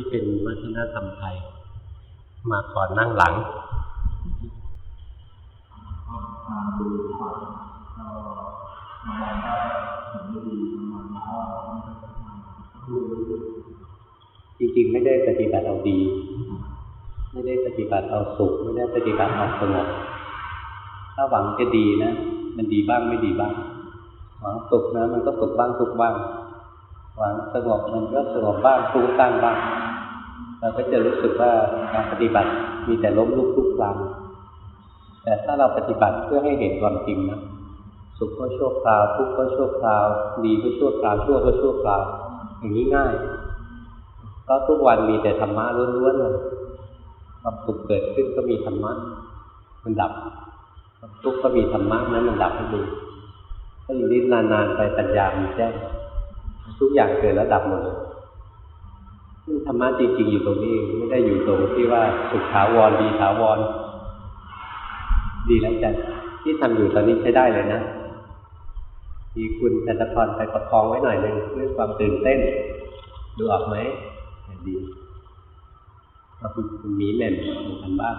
ที่เป็นวัฒนธรรมไทย มาก่อนนั่งหลังจริงๆ ไม่ได้ปฏิบัติเอาดี ไม่ได้ปฏิบัติเอาสุข ไม่ได้ปฏิบัติเอาสงบถ้าหวังจะดีนะ มันดีบ้างไม่ดีบ้าง หวังสุขนะ มันก็สุขบ้างทุกบ้าง หวังสงบมันก็สงบบ้างฟุ้งซ่านบ้าง เราก็จะรู้สึกว่าการปฏิบัติมีแต่ล้มลุกลุกคลานแต่ถ้าเราปฏิบัติเพื่อให้เห็นความจริงนะสุขก็ชั่วคราวทุกข์ก็ชั่วคราว ดีก็ชั่วคราวชั่วก็ชั่วคราวอย่างนี้ง่าย เพราะทุกวันมีแต่ธรรมะล้วนๆเลยความสุขเกิดขึ้นก็มีธรรมะมันดับความทุกข์ก็มีธรรมะนั้นมันดับให้ดูถ้าอยู่นิ่นานๆไปปัญญามีแจ้งทุกอย่างเกิดแล้วดับหมดเลย ธรรมะจริง ๆ อยู่ตรงนี้ไม่ได้อยู่ตรงที่ว่าสุขถาวรดีถาวร ดีแล้วจันที่ทำอยู่ตอนนี้ใช้ได้เลยนะมีคุณจันทพรไปประคองไว้หน่อยหนึ่งเพื่อความตื่นเต้น ดูออกไหมดีขอบคุณคุณมีแม่มกันบ้าง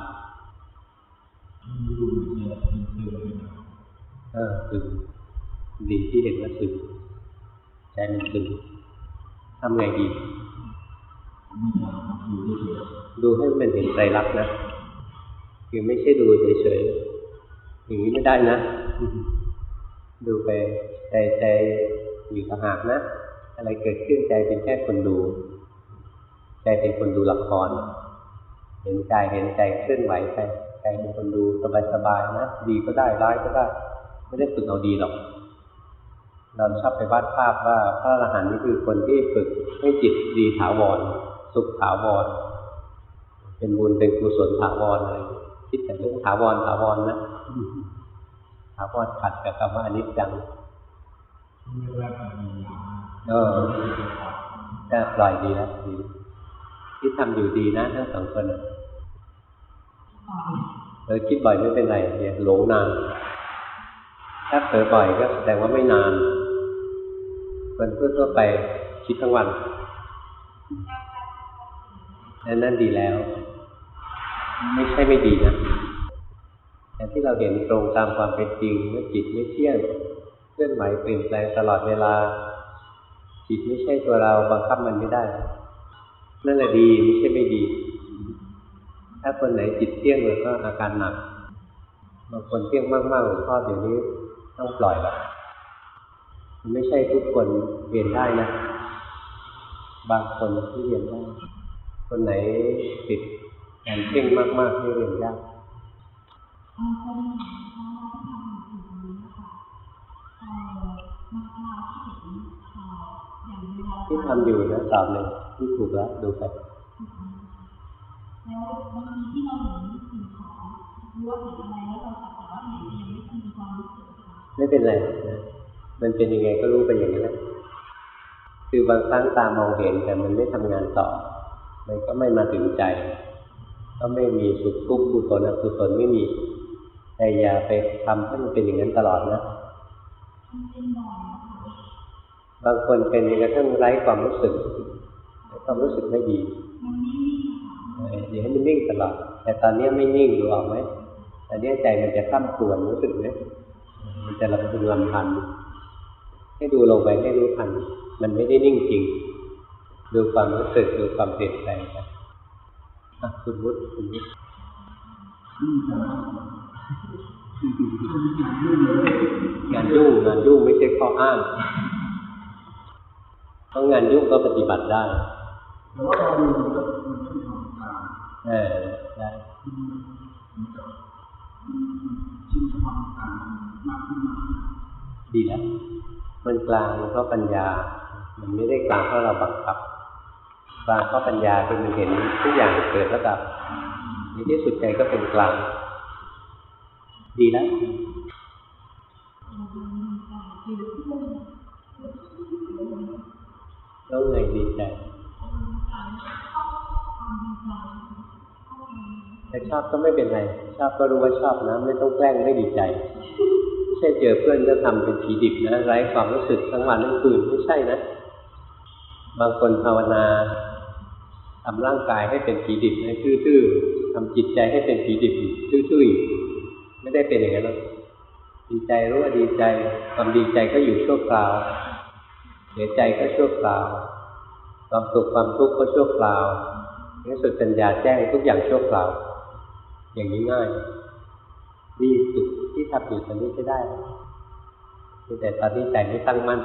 เออคือดีที่เห็นว่าสึกใจมันสึกทำไงดี ดูให้มันเห็นใจรักนะคือไม่ใช่ดูเฉยๆอย่างนี้ไม่ได้นะ ดูไปใจใจอยู่ต่างหากนะ อะไรเกิดขึ้นใจเป็นแค่คนดู ใจเป็นคนดูละคร เห็นใจเห็นใจเคลื่อนไหวไปใจเป็นคนดูสบายๆนะ ดีก็ได้ร้ายก็ได้ ไม่ได้ฝึกเอาดีหรอกเราชอบไปวาดภาพว่าพระอรหันต์นี่คือคนที่ฝึกให้จิตดีถาวร สุขถาวร เป็นบุญเป็นกุศลถาวรอะไรคิดแต่เรื่องถาวรถาวรนะถาวรขัดกับคำว่าอนิจจังเออก็ปล่อยดีแล้วดีที่ทำอยู่ดีนะทั้งสองคนเออคิดบ่อยไม่เป็นไรอย่าหลงนานถ้าเผลอบ่อยก็แสดงว่าไม่นานคนทั่วไปคิดทั้งวัน นั่นนั่นดีแล้ว ไม่ใช่ไม่ดีนะแต่ที่เราเห็นตรงตามความเป็นจริงว่าจิตไม่เที่ยงเคลื่อนไหวเปลี่ยนแปลงตลอดเวลา จิตไม่ใช่ตัวเราบังคับมันไม่ได้นั่นแหละดีไม่ใช่ไม่ดี ถ้าคนไหนจิตเที่ยงเลยก็อาการหนักบางคนเที่ยงมากๆหลวงพ่อเดี๋ยวนี้ต้องปล่อยละไม่ใช่ทุกคนเรียนได้นะ บางคนที่เรียนได้ คนไหนติดการเพ่งมากๆที่เรียนยากที่ทำอยู่นะตอบเลยที่ถูกแล้วดูไปแล้วบางทีที่เราเห็นสิ่งของรู้ว่าเห็นอะไรแล้วเราสักแต่ว่าเห็นยังไม่มีความรู้สึกไม่เป็นไรนะมันเป็นยังไงก็รู้ไปอย่างนั้นแหละคือบางครั้งตามองเห็นแต่มันไม่ทำงานต่อ มันก็ไม่มาถึงใจ ก็ไม่มีสุขทุกข์กุศลอกุศลไม่มีแต่อย่าไปทำให้มันเป็นอย่างนั้นตลอดนะ บางคนเป็นจนกระทั่งไร้ความรู้สึกความรู้สึกไม่ดีอย่าให้มันนิ่งตลอด แต่ตอนนี้ไม่นิ่งรู้ออกไหมตอนนี้ใจมันจะข้ามส่วนรู้สึกไหมมันจะลำพึงลำพันให้ดูลงไปให้รู้ทัน มันไม่ได้นิ่งจริง ดูความรู้สึกดูความเปลี่ยนแปลงไปคุณวุฒิคุณวุฒิงานยุ่งงานยุ่งไม่ใช่ข้ออ้างเพราะงานยุ่งก็ปฏิบัติได้เออได้ดีแล้วมันกลางเพราะปัญญา มันไม่ได้กลางเพราะเราบังคับ กลางเพราปัญญาคือมันเห็นทุกอย่างเกิดแล้วดับในที่สุดใจก็เป็นกลาง ดีแล้วแล้วไงดีใจแต่ชอบก็ไม่เป็นไร ชอบก็รู้ว่าชอบนะ ไม่ต้องแกล้งไม่ดีใจ ไม่ใช่เจอเพื่อนก็ทำเป็นผีดิบนะไร้ความรู้สึกทั้งวันทั้งคืนไม่ใช่นะ บางคนภาวนา ภำร่างกายให้เป็นผีดิบให้ทื่อๆทำจิตใจให้เป็นผีดิบทื่อๆไม่ได้เป็นอย่างนั้นหรอกดีใจรู้ว่าดีใจความดีใจก็อยู่ชั่วคราวเสียใจก็ชั่วคราวความสุขความทุกข์ก็ชั่วคราวนี่สุดปัญญาแจ้งทุกอย่างชั่วคราว อย่างนี้ง่ายดีสุดที่ทำอยู่ตอนนี้ใช้ได้แต่ตอนนี้ใจไม่ตั้งมั่น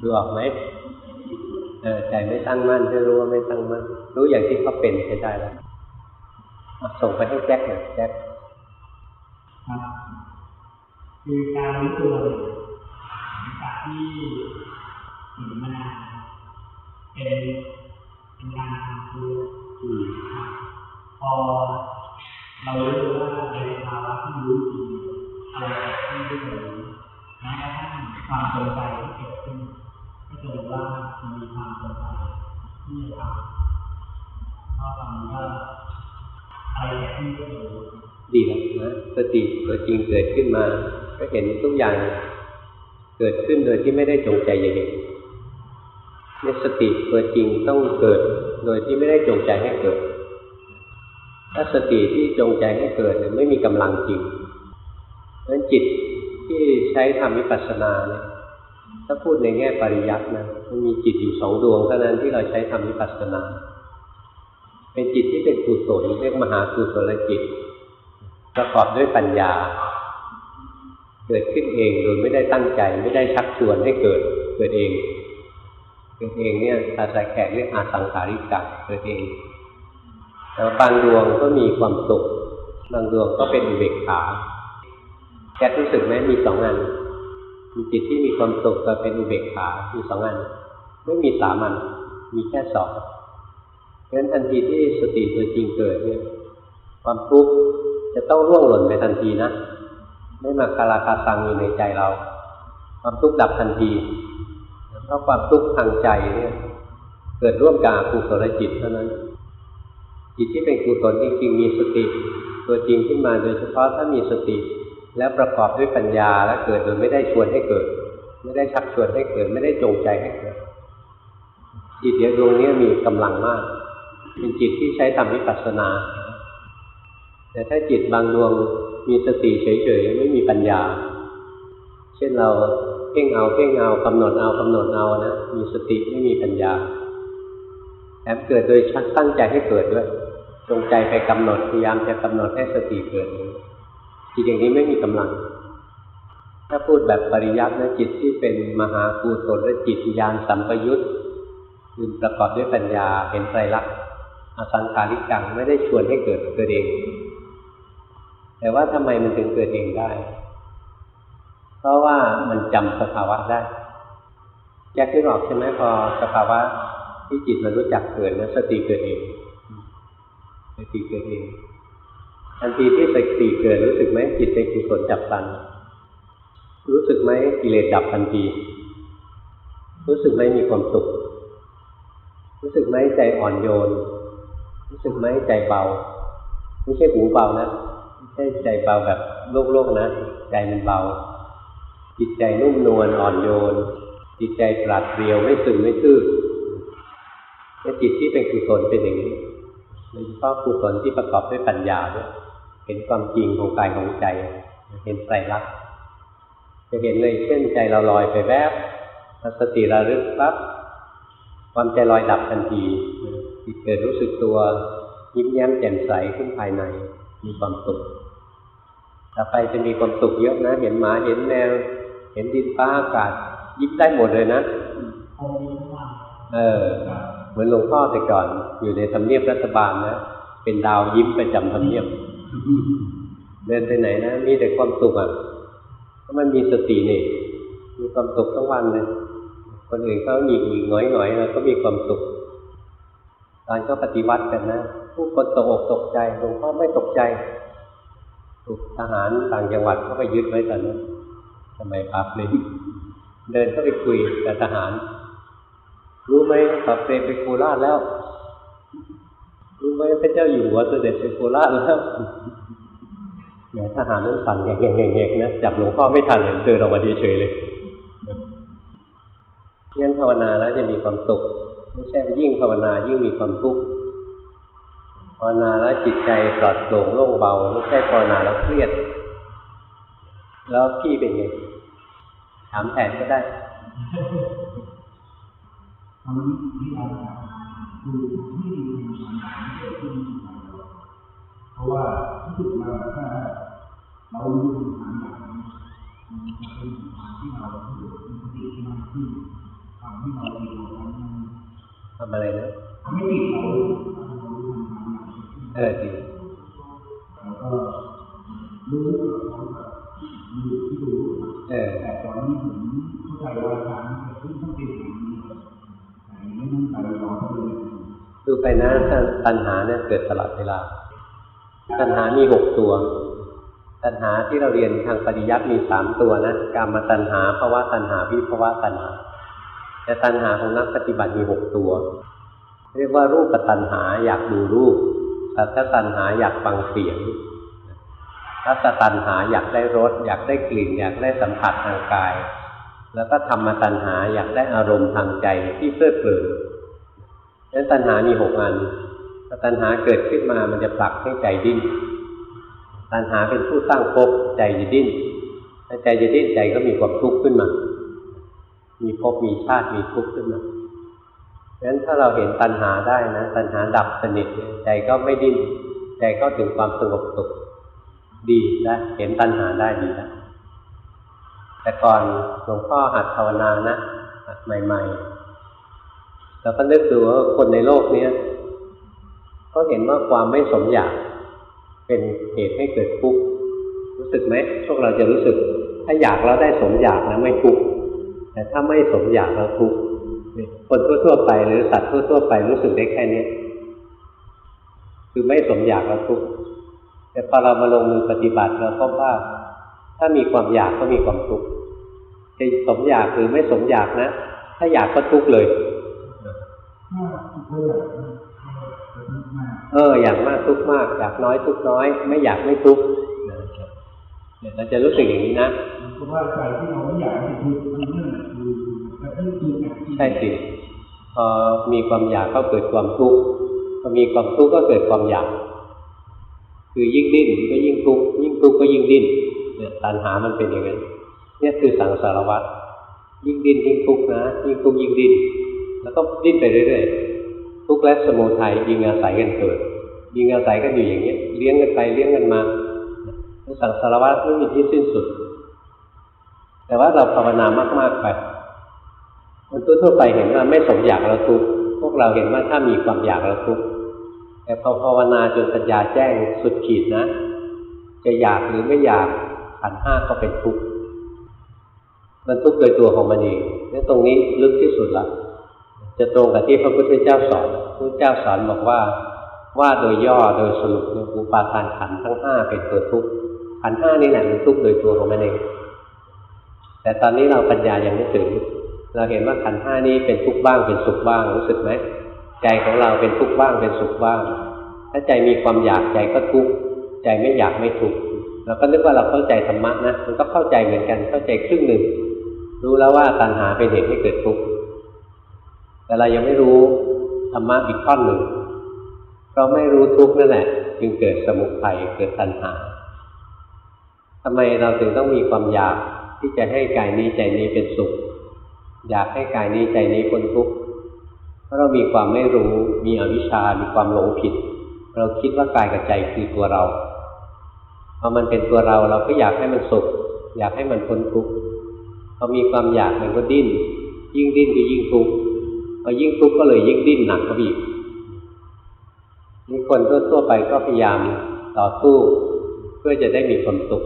ดูออกไหม เออใจไม่ตั้งมั่นให้รู้ว่าไม่ตั้งมั่นรู้อย่างที่เขาเป็นใช้ได้แล้วส่งไปให้แจ็คหน่อยแจ็คคือการรู้ตัวจากที่ห็นมานานเป็นเป็นการทำคือพอเรารู้ว่าในภาวะที่รู้จริงอะไรที่ไม่รู้แม้กระทั่งความสนใจที่เกิด จะดูว่ามันมีความสนใจที่จะทำเพราะตอนนี้ก็อะไรที่ไม่รู้ดีแล้วนะสติตัวจริงเกิดขึ้นมา ก็เห็นทุกอย่างเกิดขึ้นโดยที่ไม่ได้จงใจอย่างนี้ในสติตัวจริงต้องเกิด โดยที่ไม่ได้จงใจให้เกิด ถ้าสติที่จงใจให้เกิดไม่มีกำลังจริงเพราะฉะนั้นจิตที่ใช้ทำวิปัสสนาเนี่ย ถ้าพูดในแง่ปริยัตินะมันมีจิตอยู่สองดวงเท่านั้นที่เราใช้ทำวิปัสสนา เป็นจิตที่เป็นกุศลเรียกมหากุศลจิต ประกอบด้วยปัญญา เกิดขึ้นเองโดยไม่ได้ตั้งใจ ไม่ได้ชักชวนให้เกิดเกิดเองเกิดเองเนี่ยภาษาแขกเรียกอาสังขาริกะเกิดเองแต่บางดวงก็มีความสุขบางดวงก็เป็นอุเบกขาแกรู้สึกไหมมีสองอัน มีจิตที่มีความสุขกับเป็นอุเบกขามีสองอัน ไม่มีสามัญมีแค่สองเพราะฉะนั้นทันทีที่สติตัวจริงเกิดเนี่ยความทุกข์จะต้องร่วงหล่นไปทันทีนะ ไม่มาคาราคาซังอยู่ในใจเรา ความทุกข์ดับทันทีเพราะความทุกข์ทางใจเนี่ยเกิดร่วมกับกุศลจิตเท่านั้น จิตที่เป็นกุศลจริงๆมีสติ ตัวจริงขึ้นมาโดยเฉพาะถ้ามีสติ แล้วประกอบด้วยปัญญาแล้วเกิดโดยไม่ได้ชวนให้เกิด ไม่ได้ชักชวนให้เกิด ไม่ได้จงใจให้เกิด จิตเดียวดวงนี้มีกำลังมาก เป็นจิตที่ใช้ทำวิปัสสนา แต่ถ้าจิตบางดวงมีสติเฉยๆไม่มีปัญญา เช่นเราเพ่งเอาเพ่งเอากำหนดเอากำหนดเอานะมีสติไม่มีปัญญาแอบเกิดโดยชักตั้งใจให้เกิดด้วยจงใจไปกำหนดพยายามจะกำหนดให้สติเกิด จิตอย่างนี้ไม่มีกำลัง ถ้าพูดแบบปริยัตินะจิตที่เป็นมหาภูตรและจิตญาณสัมปยุตคือประกอบด้วยปัญญาเห็นไตรลักษณ์อสังขาริกังไม่ได้ชวนให้เกิดเกิดเอง แต่ว่าทำไมมันถึงเกิดเองได้ เพราะว่ามันจำสภาวะได้แยกที่บอกใช่ไหมพอสภาวะที่จิตมันรู้จักเกิดแล้วสติเกิดเองสติเกิดเอง ทันทีที่สติเกิดรู้สึกไหมจิตเป็นกุศลจับตันรู้สึกไหมกิเลสดับทันที รู้สึกไหมมีความสุข รู้สึกไหมใจอ่อนโยน รู้สึกไหมใจเบา ไม่ใช่หูเบานะไม่ใช่ใจเบาแบบโลกๆนะ ใจมันเบา จิตใจนุ่มนวลอ่อนโยน จิตใจปราดเปรียวไม่ซึมไม่ตื้อและจิตที่เป็นกุศลเป็นอย่างนี้โดยเฉพาะกุศลที่ประกอบด้วยปัญญาด้วย เห็นความจริงของกายของใจ เห็นไตรลักษณ์จะเห็นเลยเช่นใจเราลอยไปแวบสติระลึกปั๊บความใจลอยดับทันทีจิตเกิดรู้สึกตัวยิ้มแย้มแจ่มใสขึ้นภายในมีความสุขต่อไปจะมีความสุขเยอะนะ เห็นหมาเห็นแมวเห็นดินฟ้าอากาศ ยิ้มได้หมดเลยนะเออเหมือนหลวงพ่อแต่ก่อน อยู่ในทำเนียบรัฐบาลนะเป็นดาวยิ้มประจำทำเนียบ เดินไปไหนนะ มีแต่ความสุขอะเพราะมันมีสตินี่มีความสุขทั้งวันเลยคนอื่นเขาหยิกหยิกหงอยหงอยแล้วก็มีความสุขตอนก็ปฏิวัติกันนะผู้คนตกอกตกใจหลวงพ่อไม่ตกใจถูกทหารต่างจังหวัดเขาไปยึดไว้ตอนนั้นทำไมปาบเลยเดินเข้าไปคุยกับทหาร รู้ไหมปาบเลยไปโคราชแล้ว รู้ไหมพระเจ้าอยู่หัวเสด็จไปโคราชแล้วแหมทหารนั้นสั่นแงกๆๆนะจับหลวงพ่อไม่ทันเลยเดินออกมาเฉยเลยงั้นภาวนาแล้วจะมีความสุขไม่ใช่ยิ่งภาวนายิ่งมีความทุกข์ภาวนาแล้วจิตใจปลอดโปร่งโล่งเบาไม่ใช่ภาวนาแล้วเครียด แล้วพี่เป็นไงถามแทนก็ได้ อนนี้ที่เราดูที่มีความหมายเกิดขึ้นในใจเราเพราะว่าที่สุดแล้วถ้าเรารู้คำถามอย่างนี้มันจะเป็นคำถามที่เราที่สุดมีสติมากขึ้นทำให้เราดีกว่านั้นทำอะไรนะทำให้จิตเราเรารู้คำถามอย่างนี้เออดีแล้วก็รู้เขาแบบรู้ที่รู้แต่ตอนนี้ผมเข้าใจว่าทางที่ต้องเป็นอย่างนี้ไม่มั่นใจรอเขาเลย ดูไปนะตัณหาเนี่ยเกิดตลอดเวลา ตัณหามีหกตัว ตัณหาที่เราเรียนทางปริยัติมีสามตัวนะกามตัณหาภาวะตัณหาวิภาวะตัณหา แต่ตัณหาของนักปฏิบัติมีหกตัว เรียกว่ารูปตัณหาอยากดูรูปสัทตัณหาอยากฟังเสียงรัตตัณหาอยากได้รสอยากได้กลิ่น อยากได้สัมผัสทางกาย แล้วก็ธรรมตัณหาอยากได้อารมณ์ทางใจที่เพลิดเพลิน นั้นตัณหามีหกอันถ้าตัณหาเกิดขึ้นมามันจะผลักให้ใจดิ้น ตัณหาเป็นผู้สร้างภพใจจะดิ้นถ้าใจจะดิ้นใจก็มีความทุกข์ขึ้นมา มีภพมีชาติมีทุกข์ขึ้นมาฉะนั้นถ้าเราเห็นตัณหาได้นะ ตัณหาดับสนิทใจก็ไม่ดิ้นใจก็ถึงความสงบสุขดีนะเห็นตัณหาได้ดีนะแต่ก่อนหลวงพ่อหัดภาวนานะหัดใหม่ ๆ เราก็นึกดูว่าคนในโลกเนี้ยก็เห็นว่าความไม่สมอยากเป็นเหตุให้เกิดทุกข์รู้สึกไหมพวกเราจะรู้สึก ถ้าอยากแล้วได้สมอยากนะไม่ทุกข์แต่ถ้าไม่สมอยากแล้วทุกข์คนทั่วๆไปหรือสัตว์ทั่วๆไปรู้สึกได้แค่นี้คือไม่สมอยากแล้วทุกข์แต่พอเรามาลงมือปฏิบัติเราพบว่า ถ้ามีความอยากก็มีความทุกข์จะสมอยากหรือไม่สมอยากนะ ถ้าอยากก็ทุกข์เลย เขาอยากจะทุกข์มากเออ อยากมากทุกข์มาก อยากน้อยทุกข์น้อย ไม่อยากไม่ทุกข์นะครับเนี่ยเราจะรู้สึกอย่างนี้นะเพราะว่าใจที่เราไม่อยากให้ทุกข์มันนั่นแหละคือแต่ที่ทุกข์เนี่ยใช่สิพอมีความอยากก็เกิดความทุกข์พอมีความทุกข์ก็เกิดความอยาก คือยิ่งดิ้นก็ยิ่งทุกข์ยิ่งทุกข์ก็ยิ่งดิ้นเนี่ยตัณหามันเป็นอย่างนั้นเนี่ยคือสังสารวัฏยิ่งดิ้นยิ่งทุกข์นะยิ่งทุกข์ยิ่งดิ้น แล้วก็ดิ้นไปเรื่อยๆ ทุกข์และสมุทัยยิงอาศัยกันเกิด ยิงอาศัยกันอยู่อย่างนี้ยเลี้ยงกันไปเลี้ยงกันมาสังสารวัฏไม่มีที่สิ้นสุด แต่ว่าเราภาวนามาก ๆไปคนทั่วไปเห็นว่าไม่สมอยากเราทุกพวกเราเห็นว่าถ้ามีความอยากเราทุกแต่พอภาวนาจนปัญญาแจ้งสุดขีดนะ จะอยากหรือไม่อยากขันห้าก็เป็นทุกข์มันทุกข์โดยตัวของมันเองนี่ตรงนี้ลึกที่สุดละ จะตรงกับที่พระพุทธเจ้าสอนพระพุทธเจ้าสอนบอกว่า ว่าโดยย่อโดยสรุปเนี่ยอุปาทานขันธ์ทั้งห้าเป็นตัวทุกข์ขันธ์ห้านี่แหละมันทุกข์โดยตัวของมันเองแต่ตอนนี้เราปัญญายังไม่ถึง เราเห็นว่าขันธ์ห้านี้เป็นทุกข์บ้างเป็นสุขบ้างรู้สึกไหมใจของเราเป็นทุกข์บ้างเป็นสุขบ้าง ถ้าใจมีความอยากใจก็ทุกข์ใจไม่อยากไม่ทุกข์เราก็นึกว่าเราเข้าใจธรรมะนะมันก็เข้าใจเหมือนกันเข้าใจครึ่งหนึ่งรู้แล้วว่าตัณหาเป็นเหตุให้เกิดทุกข์ แต่เรายังไม่รู้ธรรมะอีกข้อหนึ่งเราไม่รู้ทุกนั่นแหละ จึงเกิดสมุทัยเกิดตัณหาทำไมเราถึงต้องมีความอยากที่จะให้กายนี้ใจนี้เป็นสุข อยากให้กายนี้ใจนี้พ้นทุกข์เพราะเรามีความไม่รู้มีอวิชชา มีความหลงผิด เราคิดว่ากายกับใจคือตัวเราพอมันเป็นตัวเราเราก็อยากให้มันสุข อยากให้มันพ้นทุกข์พอมีความอยากมันก็ดิ้น ยิ่งดิ้นก็ยิ่งทุกข์ พอยิ่งทุกข์ก็เลยยิ่งดิ้นหนักเข้าไปอีกนี่คนทั่วๆไปก็พยายามต่อสู้ เพื่อจะได้มีความสุข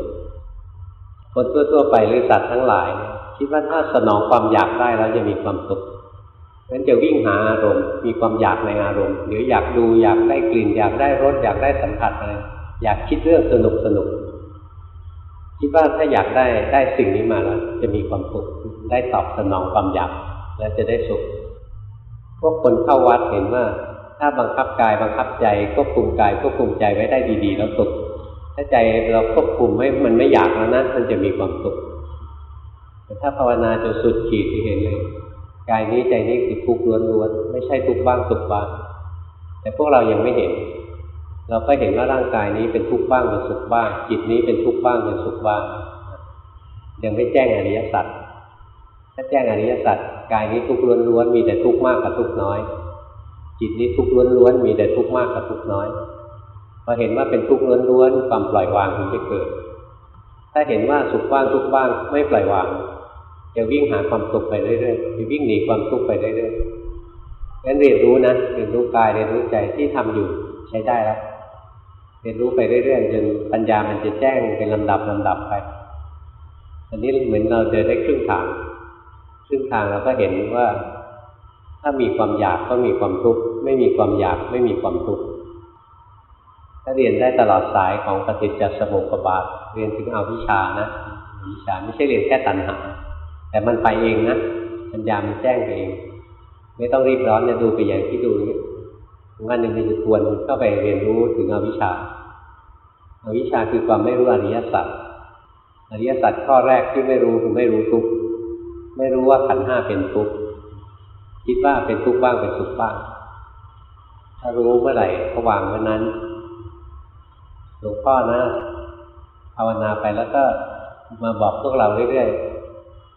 คนทั่วๆไปหรือสัตว์ทั้งหลาย คิดว่าถ้าสนองความอยากได้แล้วจะมีความสุขงั้นจะวิ่งหาอารมณ์ มีความอยากในอารมณ์หรืออยากดูอยากได้กลิ่น อยากได้รสอยากได้สัมผัสอะไรอยากคิดเรื่องสนุกสนุกคิดว่าถ้าอยากได้ได้สิ่งนี้มาแล้ว จะมีความสุขได้ตอบสนองความอยาก แล้วจะได้สุข พวกคนเข้าวัดเห็นว่า ถ้าบังคับกายบังคับใจควบคุมกายควบคุมใจไว้ได้ดีๆ แล้วสุขถ้าใจเราควบคุมไม่มันไม่อยากแล้วนะมันจะมีความสุขแต่ถ้าภาวนาจนสุดขีดที่เห็นเลยกายนี้ใจนี้คือทุกข์ล้วนๆไม่ใช่ทุกข์บ้างสุขบ้าง แต่พวกเรายังไม่เห็น เราก็เห็นว่าร่างกายนี้เป็นทุกข์บ้างเป็นสุขบ้างจิตนี้เป็นทุกข์บ้างเป็นสุขบ้าง ยังไม่แจ้งอริยสัจ ถ้าแจ้งอริยสัจกายนี้ทุกข์ล้วนๆมีแต่ทุกข์มากกับทุกข์น้อย จิตนี้ทุกข์ล้วนๆมีแต่ทุกข์มากกับทุกข์น้อยพอเห็นว่าเป็นทุกข์ล้วนๆความปล่อยวางถึงจะเกิด ถ้าเห็นว่าสุขบ้างทุกข์บ้างไม่ปล่อยวางจะวิ่งหาความสุขไปเรื่อยๆจะวิ่งหนีความทุกข์ไปเรื่อยๆงั้นเรียนรู้นะเรียนรู้กายเรียนรู้ใจที่ทำอยู่ใช้ได้แล้วเรียนรู้ไปเรื่อยๆจนปัญญามันจะแจ้งเป็นลำดับลำดับไปอันนี้เหมือนเราเดินได้ครึ่งทาง ครึ่งทางเราก็เห็นว่า ถ้ามีความอยากก็มีความทุกข์ไม่มีความอยากไม่มีความทุกข์ถ้าเรียนได้ตลอดสายของปฏิจจสมุปบาทเรียนถึงเอาวิชานะวิชาไม่ใช่เรียนแค่ตัณหา แต่มันไปเองนะปัญญามันแจ้งไปเอง ไม่ต้องรีบร้อนเนี่ยดูไปอย่างที่ดูนี่วันหนึ่งมันจะทวนเข้าไปเรียนรู้ถึงอวิชชาอาวิชชาคือความไม่รู้อริยสัจอริยสัจข้อแรกที่ไม่รู้คือไม่รู้ทุกข์ ไม่รู้ว่าขันห้าเป็นทุกข์คิดว่าเป็นทุกข์บ้างเป็นสุขบ้าง ถ้ารู้เมื่อไหร่ก็วางเมื่อนั้นหลวงพ่อนะภาวนาไปแล้วก็มาบอกพวกเราเรื่อย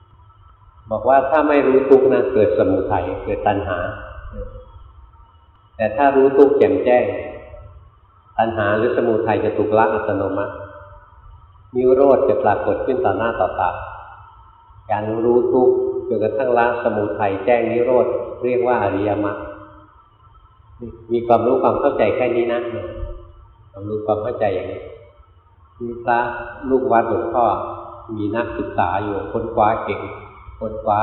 ๆบอกว่าถ้าไม่รู้ทุกข์นะเกิดสมุทัยเกิดตัณหา แต่ถ้ารู้ทุกข์แจ่มแจ้งตัณหาหรือสมุทัยจะถูกละอัตโนมัตินิโรธจะปรากฏขึ้นต่อหน้าต่อตา การรู้ทุกข์จนกระทั่งละสมุทัยแจ้งนิโรธเรียกว่าอริยมรรคมีความรู้ความเข้าใจแค่นี้นะความรู้ความเข้าใจอย่างนี้มีพระลูกวัดหลวงพ่อมีนักศึกษาอยู่ค้นคว้าเก่งค้นคว้า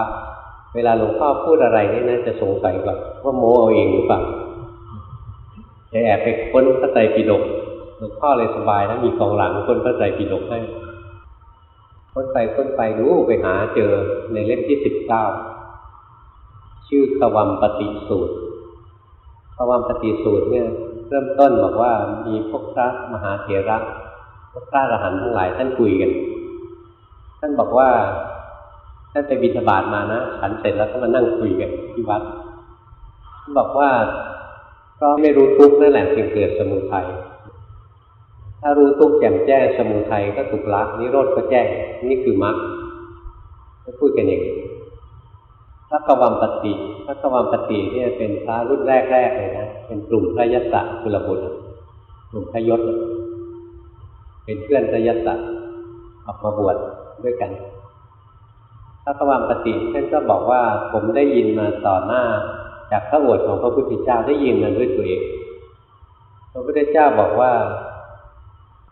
เวลาหลวงพ่อพูดอะไรนี่นะจะสงสัยก่อนว่าโมเอาเองหรือเปล่าจะแอบไปค้นพระไตรปิฎกหลวงพ่อเลยสบายนะมีกองหลังค้นพระไตรปิฎกให้ ค้นไปค้นไปรู้ไปหาเจอในเล่มที่สิบเก้าชื่อขวัมปฏิสูตรขวัมปฏิสูตรเนี่ยเริ่มต้นบอกว่ามีพวกพระมหาเถระพวกพระอรหันต์ทั้งหลายท่านคุยกัน ท่านบอกว่าท่านไปบิณฑบาตมานะฉันเสร็จแล้วก็มานั่งคุยกันที่วัดท่านบอกว่าเพราะไม่รู้ทุกข์นั่นแหละจึงเกิดสมุทัย ถ้ารู้ทุกข์แจ่มแจ้งสมุทัยก็ถูกละนิโรธก็แจ้งนี่คือมรรคก็พูดกันอย่างพระกวัมปติพระกวัมปติเนี่ยเป็นพระรุ่นแรกๆเลยนะเป็นกลุ่มพระยศกุลบุตรกลุ่มพระยศเป็นเพื่อนพระยศออกมาบวชด้วยกันพระกวัมปติท่านก็บอกว่าผมได้ยินมาต่อหน้า จากพระโอษฐ์ของพระพุทธเจ้าได้ยินมันด้วยตัวเองพระพุทธเจ้าบอกว่า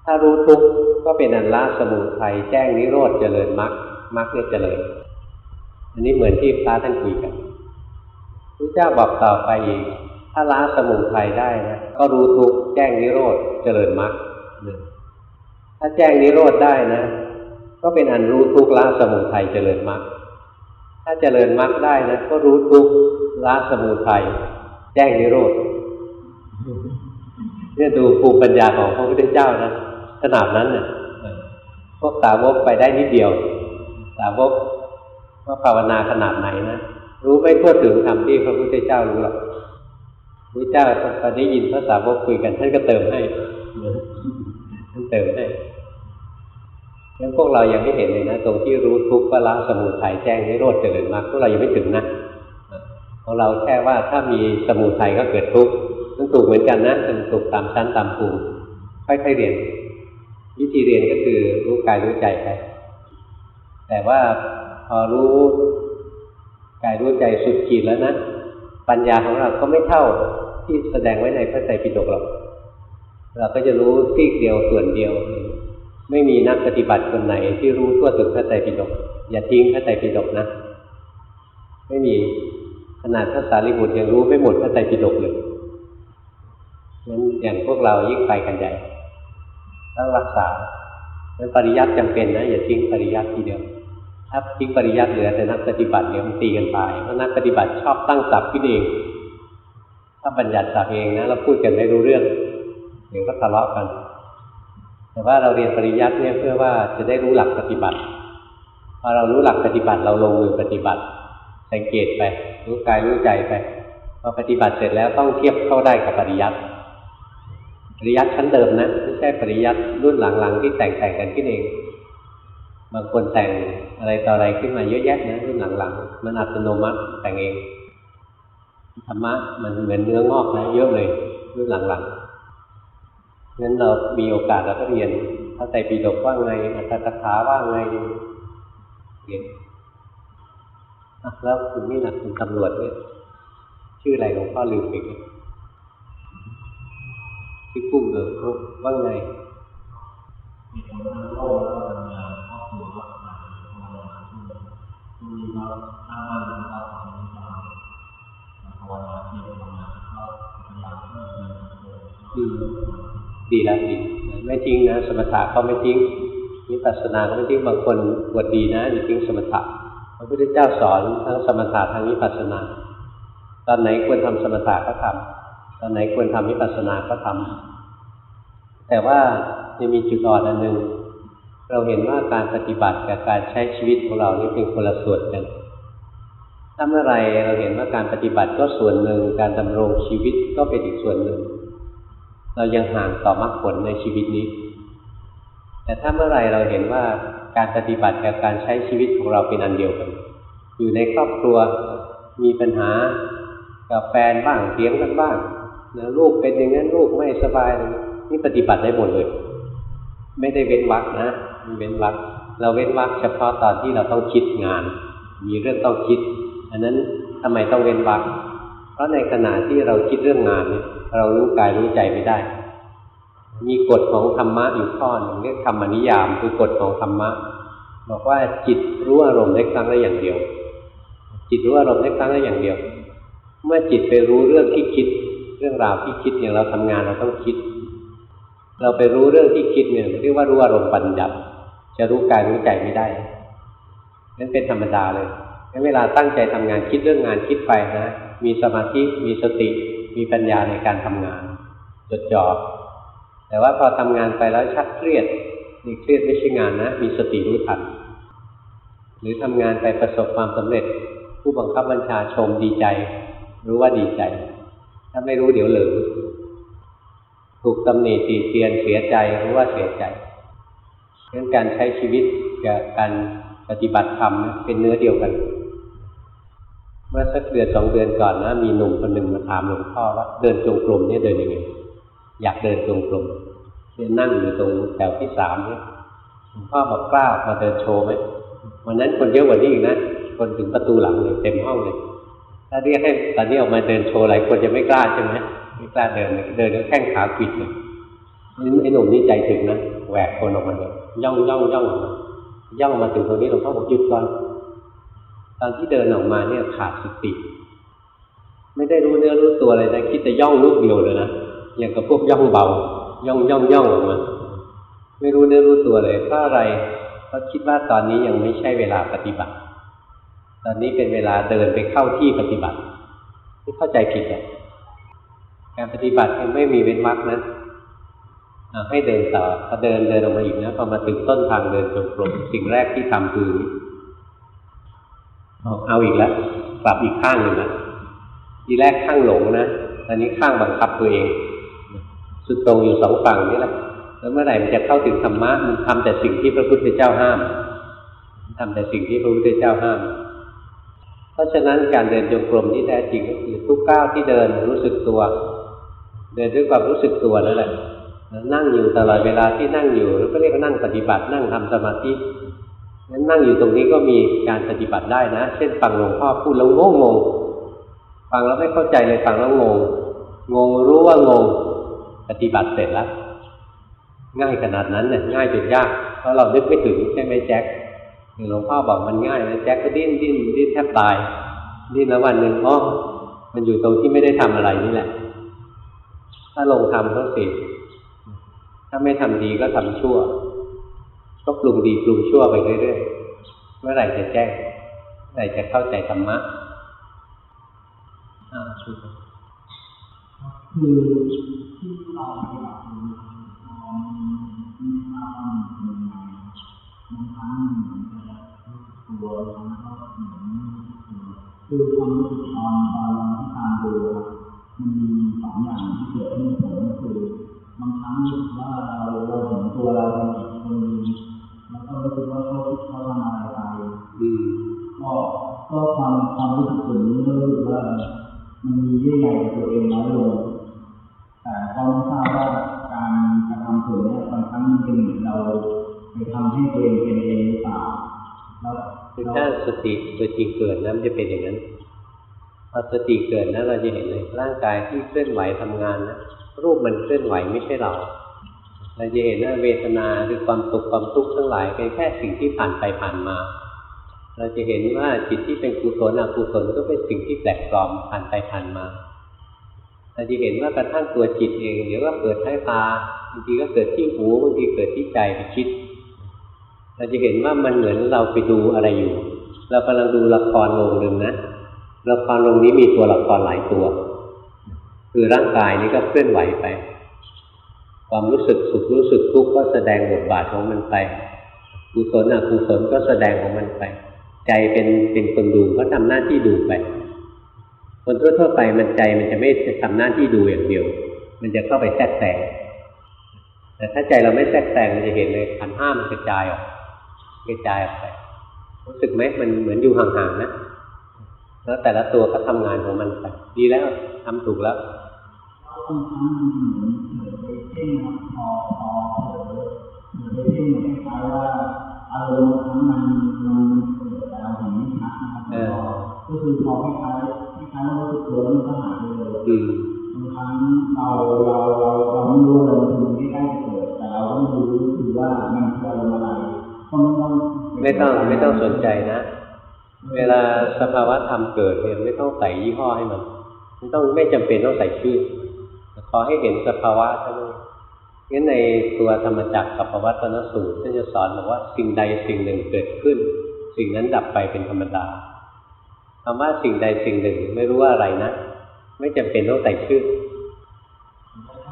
ถ้ารู้ทุกข์ก็เป็นอันละสมุทัยแจ้งนิโรธเจริญมรรคมรรคเนี่ยเจริญ อันนี้เหมือนที่พระท่านคุยกันพระเจ้าบอกต่อไปอีก ถ้าละสมุทัยได้นะก็รู้ทุกข์แจ้งนิโรธเจริญมรรคถ้าแจ้งนิโรธได้นะ ก็เป็นอันรู้ทุกข์ละสมุทัยเจริญมรรคถ้าเจริญมรรคได้นะก็รู้ทุกข์ละสมุทัยแจ้งนิโรธเนี่ยดูภูมิปัญญาของพระพุทธเจ้านะ ขนาดนั้นเนี่ยพวกสาวกไปได้นิดเดียว สาวกว่าภาวนาขนาดไหนนะรู้ไม่ทั่วถึงทำที่พระพุทธเจ้ารู้หรอกพระเจ้าตอนนี้ยินพระสาวกคุยกันท่านก็เติมให้ท่านเติมให้งั้นพวกเรายังไม่เห็นเลยนะตรงที่รู้ทุกข์ก็ละสมุทัยแจ้งนิโรธเจริญมากพวกเรายังไม่ถึงนะของเราแค่ว่าถ้ามีสมุทัยก็เกิดทุกข์มันถูกเหมือนกันนะมันถูกตามชั้นตามภูมิค่อยๆเรียน วิธีเรียนก็คือรู้กายรู้ใจไปแต่ว่าพอรู้กายรู้ใจสุดขีดแล้วนะปัญญาของเราก็ไม่เท่าที่แสดงไว้ในพระไตรปิฎกหรอกเราก็จะรู้ซีกเดียวส่วนเดียว ไม่มีนักปฏิบัติคนไหน ที่รู้ทั่วถึงพระไตรปิฎกอย่าทิ้งพระไตรปิฎกนะไม่มีขนาดพระสารีบุตรยังรู้ไม่หมดพระไตรปิฎกเลยนั้นอย่างพวกเรายิ่งไปกันใหญ่ ต้องรักษานั้นปริยัติจำเป็นนะอย่าทิ้งปริยัติทีเดียวถ้าทิ้งปริยัติเหลือแต่นักปฏิบัติเดี๋ยวมันตีกันตายเพราะนักปฏิบัติชอบตั้งศัพท์ขึ้นเองถ้าบัญญัติศัพท์เองนะเราพูดกันไม่รู้เรื่องเดี๋ยวก็ทะเลาะกัน แต่ว่าเราเรียนปริยัติเนี่ยเพื่อว่าจะได้รู้หลักปฏิบัติพอเรารู้หลักปฏิบัติเราลงมือปฏิบัติ สังเกตไป รู้กายรู้ใจไปพอปฏิบัติเสร็จแล้วต้องเทียบเข้าได้กับปริยัติ ริยัติชั้นเดิมนะไม่ใช่ปริยัติรุ่นหลังๆที่แต่งแต่งกันขึ้นเอง บางคนแต่งอะไรต่ออะไรขึ้นมาเยอะแยะนะรุ่นหลังๆ มันอัตโนมัติแต่งเองธรรมะมันเหมือนเนื้องอกนะเยอะเลยรุ่นหลังๆงั้นเรามีโอกาสเราก็เรียนพระไตรปิฎกว่าไงอัตถกถาว่าไงเรียนแล้วคุณนี่นะคุณตำรวจเนี่ยชื่ออะไรหลวงพ่อลืมไปแล้ว ชื่อกุ้งเออเขาว่าไงมีผลทางโลกแล้วก็ทำงานครอบครัวก็ทำงานภาวนาช่วยช่วงนี้ก็ตั้งมั่นนะครับของนิพพานภาวนาเพียรทำงานก็พยายามเพิ่มเติมตัวอืมดีแล้วดีไม่ทิ้งนะ สมถะก็ไม่ทิ้งวิปัสสนาก็ไม่ทิ้งบางคนบวชดีนะอย่าทิ้งสมถะพระพุทธเจ้าสอนทั้งสมถะทั้งวิปัสสนา ตอนไหนควรทำสมถะก็ทำต อนไหนควรทำวิปัสสนาก็ทำแต่ว่าจะมีจุดอ่อนอันหนึ่งเราเห็นว่าการปฏิบัติกับการใช้ชีวิตของเรานี่เป็นคนละส่วนกันถ้าเมื่อไรเราเห็นว่าการปฏิบัติก็ส่วนหนึ่ง การดำรงชีวิตก็เป็นอีกส่วนหนึ่ง เรายังห่างต่อมรรคผลในชีวิตนี้ แต่ถ้าเมื่อไรเราเห็นว่าการปฏิบัติกับการใช้ชีวิตของเราเป็นอันเดียวกัน อยู่ในครอบครัวมีปัญหากับแฟนบ้างเถียงกันบ้าง นะลูกเป็นอย่างนั้นลูกไม่สบายเลยนี่ปฏิบัติได้หมดเลย ไม่ได้เว้นวรรคนะไม่เว้นวรรคเราเว้นวรรคเฉพาะตอนที่เราต้องคิดงาน มีเรื่องต้องคิด อันนั้นทำไมต้องเว้นวรรคเพราะในขณะที่เราคิดเรื่องงานเนี่ยเรารู้กายรู้ใจไม่ได้ มีกฎของธรรมะอยู่ข้อหนึ่งเรียกธรรมนิยามคือกฎของธรรมะบอกว่าจิตรู้อารมณ์ได้ครั้งละอย่างเดียว จิตรู้อารมณ์ได้ครั้งละอย่างเดียว เมื่อจิตไปรู้เรื่องที่คิด รื่องราวที่คิดอย่างเราทำงานเราต้องคิด เราไปรู้เรื่องที่คิดเนี่ยเรียกว่ารู้อารมณ์ปัญญาจะรู้กายรู้ใจไม่ได้นั่นเป็นธรรมดาเลยงั้นเวลาตั้งใจทำงานคิดเรื่องงานคิดไปนะ มีสมาธิมีสติ มีปัญญาในการทำงานจดจ่อแต่ว่าพอทำงานไปแล้วชักเครียดนี่เครียดไม่ใช่งานนะ มีสติรู้ทันหรือทำงานไปประสบความสำเร็จ ผู้บังคับบัญชาชมดีใจ รู้ว่าดีใจ ถ้าไม่รู้เดี๋ยวหลิงถูกตำหนิตีเตียนเสียใจรู้ว่าเสียใจเรื่องการใช้ชีวิตกับการปฏิบัติธรรมเป็นเนื้อเดียวกัน เมื่อสักเดือนสองเดือนก่อนนะมีหนุ่มคนหนึ่งมาถามหลวงพ่อว่าเดินจงกรมเนี่ยเดินยังไงอยากเดินจงกรมเนี่ยนั่งอยู่ตรงแถวที่สามเนี่ยหลวงพ่อบอกกล้ามาเดินโชว์ไหมวันนั้นคนเยอะกว่านี้อีกนะคนถึงประตูหลังเลยเต็มห้องเลย ถ้าเรียกให้ตอนนี้ออกมาเดินโชว์หลายคนจะไม่กล้าใช่ไหมไม่กล้าเดินเดินแล้วแข้งขาปิดเลยไอ้หนุ่มนี่ใจถึงนะแหวกคนออกมาเลยย่องย่องย่องออกมาย่องมาถึงตรงนี้หลวงพ่อบอกหยุดก่อนตอนที่เดินออกมาเนี่ยขาดสติ ไม่ได้รู้เนื้อรู้ตัวเลยนะคิดแต่ย่องลูกเดียวเลยนะอย่างกับพวกย่องเบา ย่องย่องย่องออกมาไม่รู้เนื้อรู้ตัวเลยเพราะอะไรเพราะคิดว่าตอนนี้ยังไม่ใช่เวลาปฏิบัติ ตอนนี้เป็นเวลาเดินไปเข้าที่ปฏิบัติ ที่เข้าใจผิดอะการปฏิบัติยังไม่มีเว้นวรรคนะให้เดินต่อพอเดินเดินออกมาอีกนะพอมาถึงต้นทางเดินจงกรมสิ่งแรกที่ทำคือเอาอีกแล้วกลับอีกข้างหนึ่งนะทีแรกข้างหลงนะตอนนี้ข้างบังคับตัวเอง สุดตรงอยู่สองฝั่งนี่แหละแล้วเมื่อไหร่มันจะเข้าถึงธรรมะมันทำแต่สิ่งที่พระพุทธเจ้าห้ามทำแต่สิ่งที่พระพุทธเจ้าห้าม เพราะฉะนั้นการเดินจงกรมที่แท้จริงก็คือทุกก้าวที่เดินรู้สึกตัว เดินด้วยความรู้สึกตัวนั่นแหละนั่งอยู่ตลอดเวลาที่นั่งอยู่แล้วก็เรียกว่านั่งปฏิบัตินั่งทำสมาธินั้นนั่งอยู่ตรงนี้ก็มีการปฏิบัติได้นะ เช่นฟังหลวงพ่อพูดแล้วงงงงฟังแล้วไม่เข้าใจเลยฟังแล้วงง งงรู้ว่างง ปฏิบัติเสร็จแล้วง่ายขนาดนั้นเนี่ยง่ายจนยากเพราะเรานึกไม่ถึงใช่ไหมแจ็ค หลวงพ่อบอกมันง่ายนะแจ็คก็ดิ้นดิ้นดิ้นแทบตายดิ้นแล้ววันหนึ่งอ๋อมันอยู่ตรงที่ไม่ได้ทำอะไรนี่แหละ ถ้าลงทำก็สิถ้าไม่ทำดีก็ทำชั่ว ก็ปรุงดีปรุงชั่วไปเรื่อยๆเมื่อไหร่จะแจ้งเมื่อไหร่จะเข้าใจธรรมะอ่าช่วยคือที่เราปฏิบัติอยู่เรามีความเหนื่อยบางครั้งเหมือนจะตัวบาง คือความรู้สึกตอนตอนที่ตามดูมันมีสองอย่างที่เกิดขึ้นผมก็คือบางครั้งรู้สึกว่าเราเราเห็นตัวเราเป็นอีกคนนึงแล้วก็รู้สึกว่าเขาคิดเขาทำอะไรไปอืมก็ก็ความความรู้สึกตัวนี้ก็รู้สึกว่ามันมีเยื่อใยกับตัวเองน้อยลงแต่ก็ไม่ทราบว่าการกระทำส่วนนี้บางครั้งมันเป็นเหมือนเราไปทำให้ตัวเองเป็นเองหรือเปล่าแล้ว คือถ้าสติตัวจริงเกิดนะมันจะเป็นอย่างนั้นพอสติเกิดนะเราจะเห็นเลยร่างกายที่เคลื่อนไหวทำงานนะรูปมันเคลื่อนไหวไม่ใช่เรา เราจะเห็นว่าเวทนาหรือความสุขความทุกข์ทั้งหลายเป็นแค่สิ่งที่ผ่านไปผ่านมา เราจะเห็นว่าจิตที่เป็นกุศลอกุศลก็เป็นสิ่งที่แปลกปลอมผ่านไปผ่านมาเราจะเห็นว่ากระทั่งตัวจิตเองเดี๋ยวก็เกิดใต้ตาบางทีก็เกิดที่หูบางทีเกิดที่ใจไปคิด เราจะเห็นว่ามันเหมือนเราไปดูอะไรอยู่ เรากำลังดูละครลงหนึ่งนะละครลงนี้มีตัวละครหลายตัว คือร่างกายนี้ก็เคลื่อนไหวไป ความรู้สึกสุขรู้สึกทุกข์ก็แสดงบทบาทของมันไปกุศลอกุศลก็แสดงของมันไป ใจเป็นเป็นคนดูก็ทำหน้าที่ดูไป คนทั่วๆไปมันใจมันจะไม่ทำหน้าที่ดูอย่างเดียว มันจะเข้าไปแทรกแซงแต่ถ้าใจเราไม่แทรกแซงมันจะเห็นเลยขันห้ามันกระจายออก กระจายออกไป รู้สึกไหมมันเหมือนอยู่ห่างๆนะ แล้วแต่ละตัวก็ทำงานของมันไปดีแล้วทำถูกแล้วบางครั้งมันเหมือนเหมือนไปเพ่งนะพอพอเผลอเหมือนไปเพ่งเหมือนคล้ายๆว่าอารมณ์บางครั้งมันมันเกิดแต่เราเห็นไม่ชัดนะครับเออก็คือพอคล้ายๆคล้ายๆว่ารู้สึกตัวแล้วมันก็หายไปเลยอืมบางครั้งเราเราเราเราไม่รู้ว่าเราถึงใกล้ๆจะเกิดแต่เราก็ไม่รู้คือว่ามันคืออารมณ์อะไรก็ ไม่ต้องไม่ต้องไม่ต้องสนใจนะ เวลาสภาวะธรรมเกิดเนี่ยไม่ต้องใส่ยี่ห้อให้มันไม่ต้องไม่จำเป็นต้องใส่ชื่อ ขอให้เห็นสภาวะเท่านั้นงั้นในตัวธรรมจักรกับปวัตนสูตรท่านจะสอนบอกว่าสิ่งใดสิ่งหนึ่งเกิดขึ้น สิ่งนั้นดับไปเป็นธรรมดาคำว่าสิ่งใดสิ่งหนึ่งไม่รู้ว่าอะไรนะ ไม่จำเป็นต้องใส่ชื่อ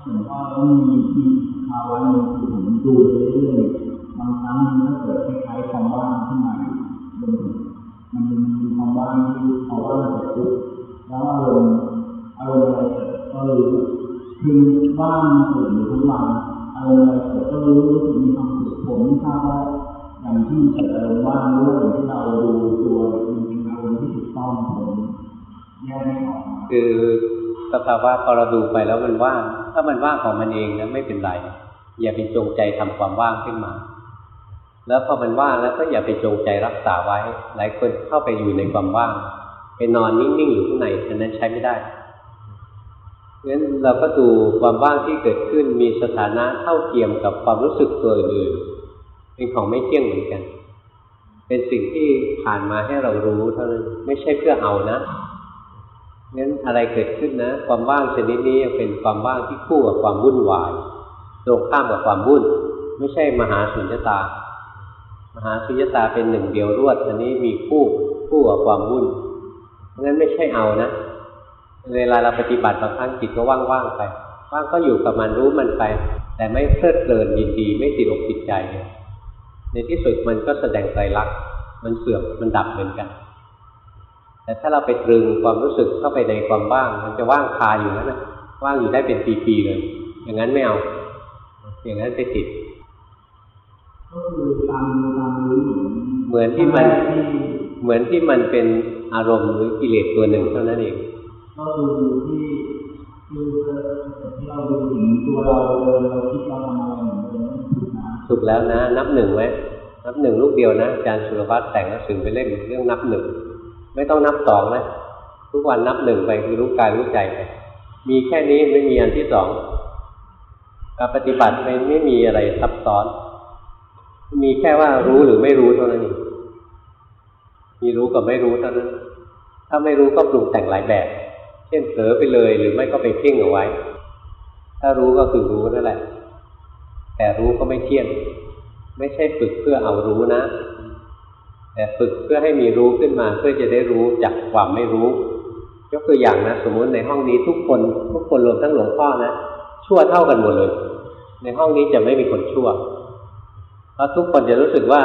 เหมือนว่าต้องมีมีภาวะหนึ่งคือผมดูไปเรื่อยๆ บางครั้งมันก็เกิดคล้ายๆความว่างขึ้นมาบนมันมีความว่างที่พอว่างเสร็จปุ๊บแล้วอารมณ์อารมณ์อะไรเกิดก็รู้คือว่างเกิดอยู่ทั้งวันอารมณ์อะไรเกิดก็รู้รู้สึกมีความสุขผมไม่ทราบว่าอย่างที่เกิดอารมณ์ว่างหรือว่าอย่างที่เราดูตัวมันเป็นอารมณ์ที่ถูกต้องผมแยกไม่ออกคือสภาวะพอเราดูไปแล้วมันว่าง ถ้ามันว่างของมันเองนะไม่เป็นไร อย่าไปจงใจทำความว่างขึ้นมา แล้วพอมันว่างแล้วก็อย่าไปจงใจรักษาไว้ หลายคนเข้าไปอยู่ในความว่างไปนอนนิ่งๆอยู่ข้างในอันนั้นใช้ไม่ได้งั้นเราก็ดูความว่างที่เกิดขึ้นมีสถานะเท่าเทียมกับความรู้สึกตัวอื่นเป็นของไม่เที่ยงเหมือนกัน เป็นสิ่งที่ผ่านมาให้เรารู้เท่านั้นไม่ใช่เพื่อเอานะงั้นอะไรเกิดขึ้นนะ ความว่างชนิดนี้เป็นความว่างที่คู่กับความวุ่นวายตรงข้ามกับความวุ่น ไม่ใช่มหาสุญญตา มหาสุญญตาเป็นหนึ่งเดียวรวด อันนี้มีคู่คู่กับความวุ่นเพราะงั้นไม่ใช่เอานะเวลาเราปฏิบัติบางครั้งจิตก็ว่างๆไป ว่างก็อยู่กับมันรู้มันไป แต่ไม่เพลิดเพลินยินดี ไม่ติดอกติดใจในที่สุดมันก็แสดงไตรลักษณ์มันเสื่อมมันดับเหมือนกัน แต่ถ้าเราไปตรึงความรู้สึกเข้าไปในความว่าง มันจะว่างคาอยู่นั่นนะว่างอยู่ได้เป็นปีๆเลย อย่างนั้นไม่เอา อย่างนั้นไปติด ก็คือตามดูตามรู้เหมือนเหมือนที่มันที่เหมือนที่มันเป็นอารมณ์หรือกิเลสตัวหนึ่งเท่านั้นเองก็ดูที่คือที่เราดูถึงตัวเราเดินเราคิดเราทำอะไรเหมือนเดิมไม่ถูกนะสุดแล้วนะ นับหนึ่งไว้นับหนึ่งลูกเดียวนะอาจารย์สุรวัตรแต่งหนังสือไปเล่มเรื่องนับหนึ่งไม่ต้องนับสองนะทุกวันนับหนึ่งไปคือรู้กายรู้ใจไปมีแค่นี้ไม่มีอันที่สองการปฏิบัติไม่ไม่มีอะไรซับซ้อน มีแค่ว่ารู้หรือไม่รู้เท่านั้นเองมีรู้กับไม่รู้เท่านั้น ถ้าไม่รู้ก็ปรุงแต่งหลายแบบ เช่นเผลอไปเลยหรือไม่ก็ไปเพ่งเอาไว้ ถ้ารู้ก็คือรู้นั่นแหละ แต่รู้ก็ไม่เที่ยง ไม่ใช่ฝึกเพื่อเอารู้นะ แต่ฝึกเพื่อให้มีรู้ขึ้นมา เพื่อจะได้รู้จากความไม่รู้ ยกตัวอย่างนะ สมมติในห้องนี้ทุกคน ทุกคนรวมทั้งหลวงพ่อนะ ชั่วเท่ากันหมดเลย ในห้องนี้จะไม่มีคนชั่ว เพราะทุกคนจะรู้สึกว่า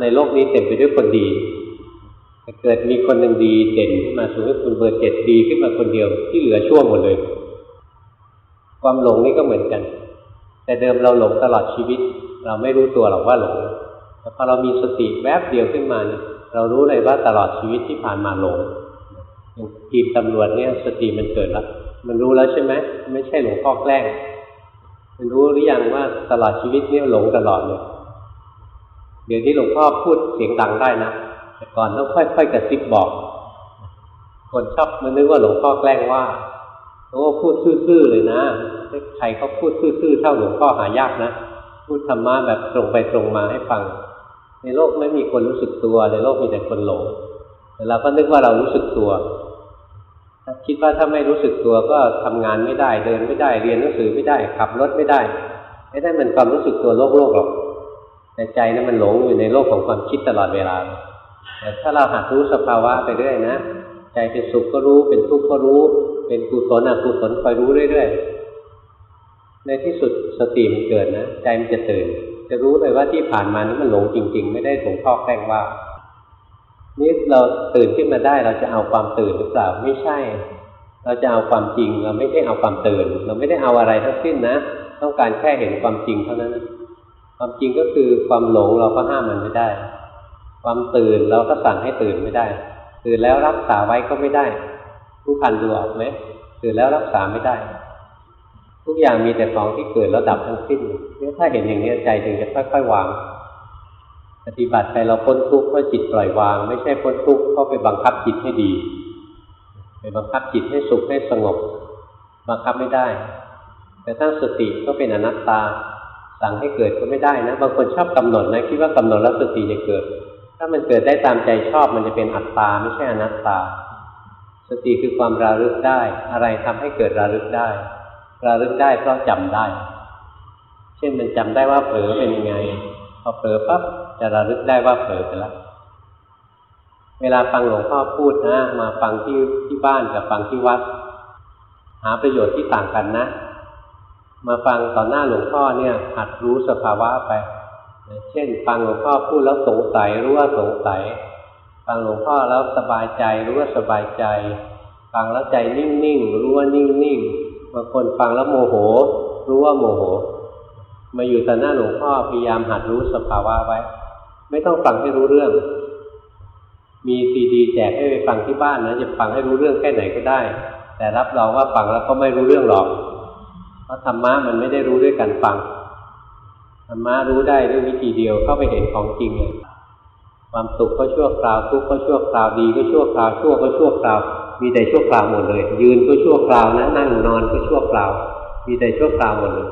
ในโลกนี้เต็มไปด้วยคนดีแต่เกิดมีคนหนึ่งดีเด่นขึ้นมาสมมติคุณเบอร์เจ็ดดีขึ้นมาคนเดียวที่เหลือชั่วหมดเลย ความหลงนี่ก็เหมือนกัน แต่เดิมเราหลงตลอดชีวิต เราไม่รู้ตัวหรอกว่าหลงแต่พอเรามีสติแวบเดียวขึ้นมาเนี่ยเรารู้เลยว่าตลอดชีวิตที่ผ่านมาหลงอย่างทีมตำรวจเนี่ยสติมันเกิดแล้วมันรู้แล้วใช่ไหมไม่ใช่หลงพ่อแกล้ง มันรู้หรือยังว่าตลอดชีวิตเนี่ยหลงตลอดเลย เดี๋ยวนี้หลวงพ่อพูดเสียงดังได้นะแต่ก่อนต้องค่อยๆกระซิบบอก คนชอบมันนึกว่าหลวงพ่อแกล้งว่าหลวงพ่อพูดซื่อๆเลยนะใครเขาพูดซื่อๆเท่าหลวงพ่อหายากนะพูดธรรมะแบบตรงไปตรงมาให้ฟัง ในโลกไม่มีคนรู้สึกตัว ในโลกมีแต่คนหลงแต่เราก็นึกว่าเรารู้สึกตัวคิดว่าถ้าไม่รู้สึกตัวก็ทำงานไม่ได้เดินไม่ได้เรียนหนังสือไม่ได้ขับรถไม่ได้ ไม่ได้มันความรู้สึกตัวโลกโลกหรอก แต่ใจนั้นมันหลงอยู่ในโลกของความคิดตลอดเวลาแต่ถ้าเราหัดรู้สภาวะไปเรื่อยนะ ใจเป็นสุขก็รู้ เป็นทุกข์ก็รู้ เป็นกุศลอกุศลคอยรู้เรื่อยๆ ในที่สุดสติมันเกิดนะ ใจมันจะตื่น จะรู้เลยว่าที่ผ่านมานี้มันหลงจริง ๆ ไม่ได้หลงพ่อแกล้งว่า นี่เราตื่นขึ้นมาได้เราจะเอาความตื่นหรือเปล่า ไม่ใช่ เราจะเอาความจริง เราไม่ได้เอาความตื่น เราไม่ได้เอาอะไรทั้งสิ้นนะ ต้องการแค่เห็นความจริงเท่านั้น ความจริงก็คือความหลงเราก็ห้ามมันไม่ได้ ความตื่นเราก็สั่งให้ตื่นไม่ได้ ตื่นแล้วรักษาไว้ก็ไม่ได้ ผู้พันดูออกไหมตื่นแล้วรักษาไม่ได้ ทุกอย่างมีแต่ของที่เกิดแล้วดับทั้งสิ้นเนี่ยถ้าเห็นอย่างนี้ใจถึงจะค่อยๆวาง ปฏิบัติไปเราพ้นทุกข์เพราะจิตปล่อยวาง ไม่ใช่พ้นทุกข์เพราะไปบังคับจิตให้ดีไปบังคับจิตให้สุขให้สงบ บังคับไม่ได้ แต่ถ้าสติก็เป็นอนัตตา สั่งให้เกิดก็ไม่ได้นะ บางคนชอบกำหนดนะคิดว่ากำหนดแล้วสติจะเกิด ถ้ามันเกิดได้ตามใจชอบมันจะเป็นอัตตาไม่ใช่อนัตตา สติคือความระลึกได้ อะไรทำให้เกิดระลึกได้ ระลึกได้เพราะจำได้ เช่นมันจำได้ว่าเผลอเป็นยังไง พอเผลอปั๊บจะระลึกได้ว่าเผลอไปแล้วเวลาฟังหลวงพ่อพูดนะ มาฟังที่ที่บ้านกับฟังที่วัด หาประโยชน์ที่ต่างกันนะ มาฟังต่อหน้าหลวงพ่อเนี่ยหัดรู้สภาวะไป เช่น ฟังหลวงพ่อพูดแล้วสงสัยรู้ว่าสงสัย ฟังหลวงพ่อแล้วสบายใจรู้ว่าสบายใจ ฟังแล้วใจนิ่งๆรู้ว่านิ่งๆบางคนฟังแล้วโมโห รู้ว่าโมโห มาอยู่ต่อหน้าหลวงพ่อพยายามหัดรู้สภาวะไว้ ไม่ต้องฟังให้รู้เรื่อง มีซีดีแจกให้ไปฟังที่บ้านนะจะฟังให้รู้เรื่องแค่ไหนก็ได้ แต่รับรองว่าฟังแล้วก็ไม่รู้เรื่องหรอก ราะธรรมะมันไม่ได้รู้ด้วยการฟังธรรมะรู้ได้ด้วยวิธีเดียวเข้าไปเห็นของจริงเลยความสุขก็ชั่วคราวทุกข์ก็ชั่วคราวดีก็ชั่วคราวชั่วก็ชั่วคราว มีแต่ชั่วคราวหมดเลย ยืนก็ชั่วคราวนะนั่งนอนก็ชั่วคราว มีแต่ชั่วคราวหมดเลย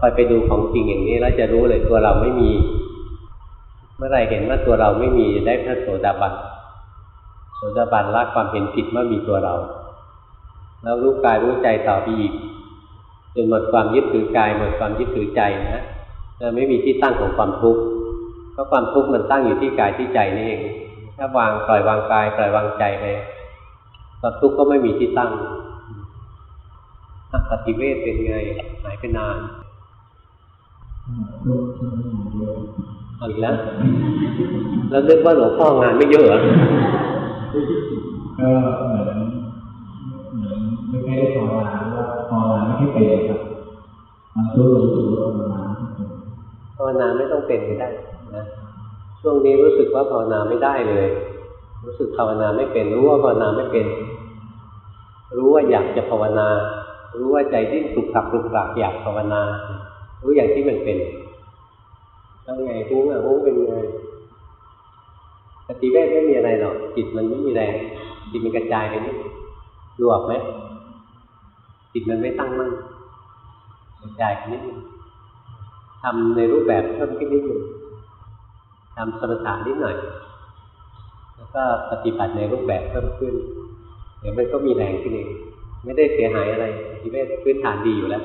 คอยไปดูของจริงอย่างนี้แล้วจะรู้เลยตัวเราไม่มี เมื่อไรเห็นว่าตัวเราไม่มีจะได้พระโสดาบันโสดาบันละความเห็นผิดว่ามีตัวเรา แล้วรู้กายรู้ใจต่อไปอีก จนหมดความยึดถือกายหมดความยึดถือใจนะจะไม่มีที่ตั้งของความทุกข์เพราะความทุกข์มันตั้งอยู่ที่กายที่ใจนี่เองถ้าวางปล่อยวางกายปล่อยวางใจไปความทุกข์ก็ไม่มีที่ตั้งปฏิเวทเป็นไงหายไปนานเอาอีกแล้วแล้วนึกว่าหลวงพ่องานไม่เยอะเหรอก็เหมือนเหมือนไม่ได้ภาวนาว่า ภาวนาไม่ให้เป็นครับมันรู้รู้สึกว่าภาวนาภาวนาไม่ต้องเป็นก็ได้นะช่วงนี้รู้สึกว่าภาวนาไม่ได้เลย รู้สึกภาวนาไม่เป็น รู้ว่าภาวนาไม่เป็น รู้ว่าอยากจะภาวนา รู้ว่าใจที่ปลุกขับปลุกหลักอยากภาวนา รู้อย่างที่มันเป็นแล้วไงรู้อะรู้เป็นไงปฏิเวทไม่มีอะไรหรอกจิตมันไม่มีแรงจิตมันกระจายไปนิดดูออกไหม จิตมันไม่ตั้งมั่นกระจายไปนิดนึงทำในรูปแบบเพิ่มขึ้นนิดนึงทำสมถะนิดหน่อย แล้วก็ปฏิบัติในรูปแบบเพิ่มขึ้น เดี๋ยวมันก็มีแรงขึ้นเองไม่ได้เสียหายอะไรปฏิเวทพื้นฐานดีอยู่แล้ว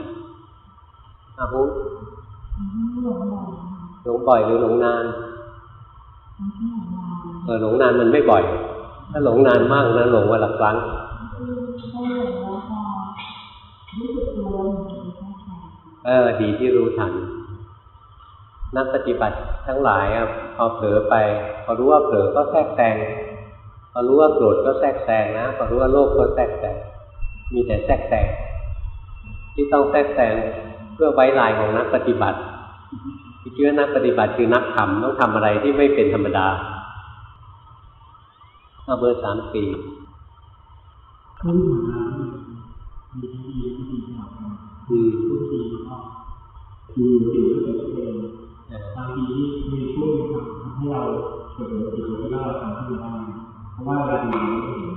อาหูหลงบ่อยหรือหลงนานเออหลงนานมันไม่บ่อย ถ้าหลงนานมากนะหลงวันละครั้ง เออ ดีที่รู้ทัน นักปฏิบัติทั้งหลายอะพอเผลอไป พอรู้ว่าเผลอก็แทรกแซงพอรู้ว่าโกรธก็แทรกแซงนะพอรู้ว่าโลภก็แทรกแซงมีแต่แทรกแซงที่ต้องแทรกแซงเพื่อไว้ลายของนักปฏิบัติที่คิดว่านักปฏิบัติคือนักทำต้องทำอะไรที่ไม่เป็นธรรมดาเอาเบอร์สามสี่เขาอยู่มามีทั้งดีและไม่ดีที่เราทำอืมทุกทีก็คือสิ่งที่เกิดขึ้นเออบางที่มีช่วงนึงทำให้เราเกิดจิตวิญญาณทำให้เราเพราะว่าเราดูไม่เห็น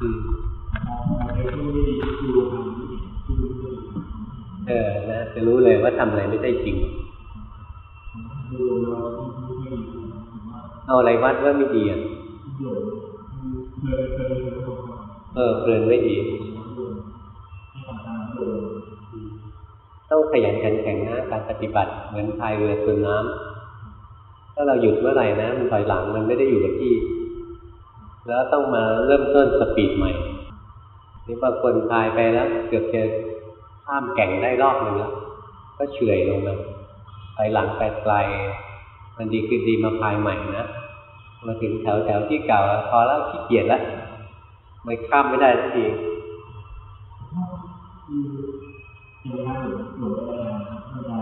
อืมพอในช่วงที่ดูทำไม่เห็นดูไม่เห็นเออนะจะรู้เลยว่าทำอะไรไม่ได้จริงเราอาอะไรวัดว่าไม่ดีอะเดี๋ยวเคยเคยเคยบอกว่าเออเพลินไม่ดี ต้องขยันขันแข็งนะการปฏิบัติเหมือนพายเรือส่นน้ำถ้าเราหยุดเมื่อไหร่นะมันถอยหลังมันไม่ได้อยู่กับที่ แล้วต้องมาเริ่มต้นสปีดใหม่นี่บางคนพายไปแล้วเกือบจะข้ามแก่งได้รอบหนึ่งแล้วก็เฉื่อยลงมาถอยหลังไปไกลมันดีคือดีมาพายใหม่นะมาถึงแถวแถวที่เก่าพอแล้วขี้เกียจแล้วไม่ข้ามไม่ได้สักที เวลาหลงหลงไปแล้วครับเราจะ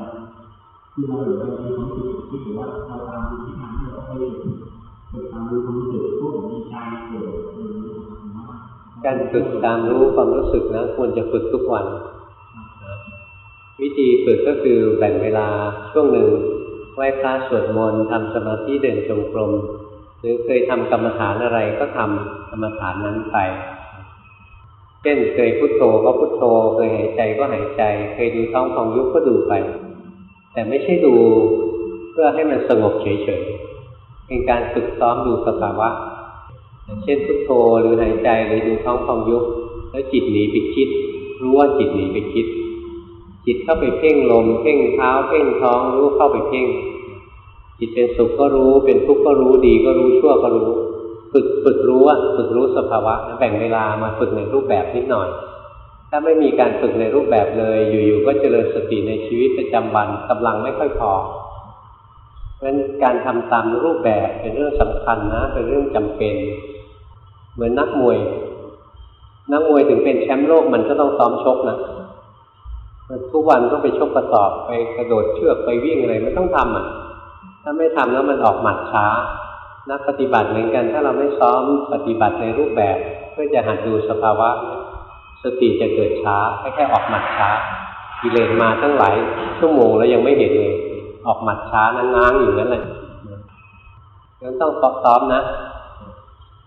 คือเราหลงไปในความรู้สึกที่ถือว่าเราตามดูที่ทางที่เราไปฝึกฝึกตามดูความรู้สึกพวกมีใจโกรธหรือการฝึกตามรู้ความรู้สึกนะควรจะฝึกทุกวัน วิธีฝึกก็คือแบ่งเวลาช่วงหนึ่งไหว้พระสวดมนต์ทำสมาธิเดินจงกรมหรือเคยทำกรรมฐานอะไรก็ทำกรรมฐานนั้นไป เช่นเคยพุโทโธก็พุโทโธเคยหายใจก็หายใจ เคยดูท้องของยุบก็ดูไป แต่ไม่ใช่ดูเพื่อให้มันสงบเฉยๆเป็นการฝึกซ้อมดูสภาวะอย่เช่นพุโทโธหรือหายใจหรือดูท้องของยุบแล้วจิตหนีไปคิด รู้ว่าจิตหนีไปคิด จิตเข้าไปเพ่งลม เพ่งเท้า เพ่งท้องรู้เข้าไปเพ่ง จิตเป็นสุขก็รู้ เป็นทุกข์ก็รู้ดีก็รู้ชั่วก็รู้ ฝึกฝึกรู้อะฝึกรู้สภาวะแบ่งเวลามาฝึกในรูปแบบนิดหน่อย ถ้าไม่มีการฝึกในรูปแบบเลย อยู่ๆก็เจริญสติในชีวิตประจำวันกำลังไม่ค่อยพอเพราะฉะนั้นการทำตามรูปแบบเป็นเรื่องสำคัญนะ เป็นเรื่องจำเป็น เหมือนนักมวย นักมวยถึงเป็นแชมป์โลกมันก็ต้องซ้อมชกนะทุกวันต้องไปชกกระสอบไปกระโดดเชือกไปวิ่งอะไรไม่ต้องทำอะ ถ้าไม่ทำแล้วมันออกหมัดช้า นักปฏิบัติเหมือนกัน ถ้าเราไม่ซ้อมปฏิบัติในรูปแบบ เพื่อจะหัดดูสภาวะ สติจะเกิดช้าแค่แค่ออกหมัดช้ากิเลสมาตั้งหลายชั่วโมงแล้วยังไม่เห็นเลยออกหมัดช้านั่งง้างอยู่นั่นแหละงั้นต้องซ้อมนะ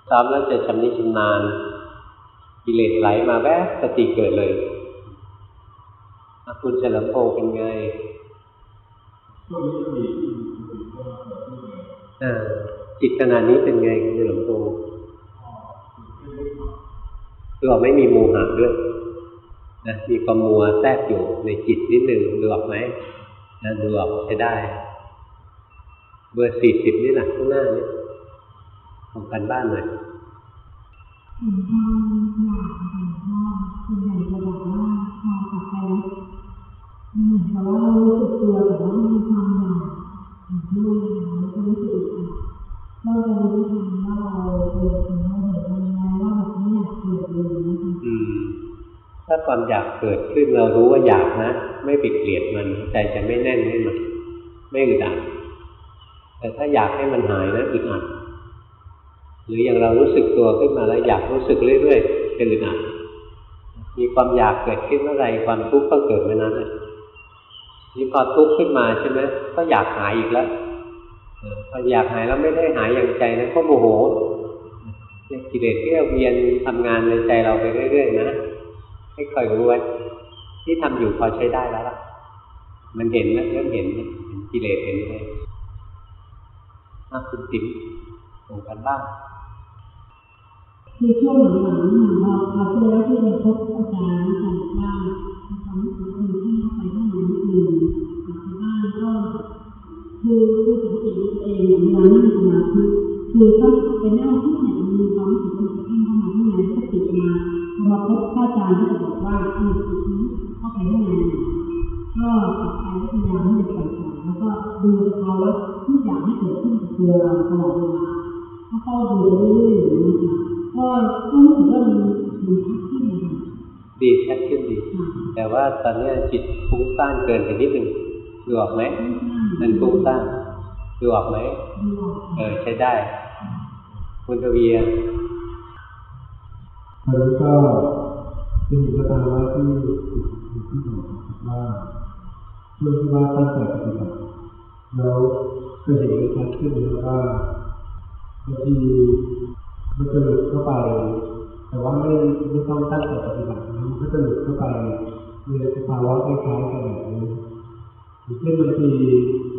ซ้อมแล้วจะชำนิชำนาญกิเลสไหลมาแวบสติเกิดเลยคุณเฉลิมพงษ์เป็นไงช่วงนี้ก็มีที่มีก็เกิดขึ้นเลยเออ จิตขนาดนี้เป็นไงคุณเฉลิมพงษ์ก็คือเรื่เราไม่มีโมหะด้วยนะมีความมัวแทรกอยู่ในจิตนิดหนึ่งดูออกไหมนะดูออกใช้ได้ เบอร์สี่สิบนี่แหละข้างหน้านี้ของกันบ้านหน่อยเห็นความอยากของพ่อส่วนใหญ่จะบอกว่าพอกลับไปแล้วมันเหมือนกับว่าเรารู้สึกตัวแต่ว่า ถ้าความอยากเกิดขึ้นเรารู้ว่าอยากนะ ไม่ไปเกลียดมันใจจะไม่แน่นขึ้นมาไม่อึดอัดแต่ถ้าอยากให้มันหายนะอึดอัดหรืออย่างเรารู้สึกตัวขึ้นมาแล้วอยากรู้สึกเรื่อยๆเป็นอึดอัดมีความอยากเกิดขึ้นเมื่อไรความทุกข์ก็เกิดเมื่อนั้นแหละนี่พอทุกข์ขึ้นมาใช่ไหมก็อยากหายอีกแล้วพออยากหายแล้วไม่ได้หายอย่างใจนะก็โมโห กิเลสที่เวียนทำงานในใจเราไปเรื่อยๆนะให้คอยรู้ไว้ที่ทำอยู่พอใช้ได้แล้วล่ะ มันเห็นนะเริ่มเห็นนะเห็นกิเลสเห็นเลยอะคุณติ๋มส่งกันบ้างคือช่วงหลังๆเนี่ยเราเราเคยแล้วที่ไปพบอาจารย์อาจารย์บอกว่ามีความรู้สึกคือที่เข้าไปข้างในนิดนึงกลับบ้านก็คือคือสังเกตตัวเองเนี่ยเวลานั่งสมาธิ คือต้องไปนั่งที่ไหนมันมีความรู้สึกมันจะเข้ามาข้างในสติมาพอมาพบพระอาจารย์ก็จะบอกว่าเออจิตนี้เข้าไปข้างในก็กลับไปก็พยายามที่จะปล่อยๆแล้วก็ดูเขาแล้วทุกอย่างที่เกิดขึ้นกับตัวเราตลอดเวลาก็เฝ้าดูไปเรื่อยๆอย่างนี้ค่ะก็ก็รู้สึกว่ามันมันพักที่มันดีชัดขึ้นดีค่ะแต่ว่าตอนเนี้ยจิตฟุ้งซ่านเกินไปนิดหนึ่งดูออกไหมมันฟุ้งซ่านดูออกไหมดูออกเออใช้ได้ คุณทวีอะตอนนี้ก็เป็นอยู่ก็ตามว่าที่ที่ที่บอกนะครับว่าช่วงที่ว่าตั้งใจปฏิบัติแล้วก็เห็นได้ชัดขึ้นเลยว่าบางทีมันจะหลุดเข้าไป แต่ว่าไม่ไม่ต้องตั้งใจปฏิบัติมันก็จะหลุดเข้าไปในสภาวะคล้ายๆกันแบบนี้อย่างเช่นบางที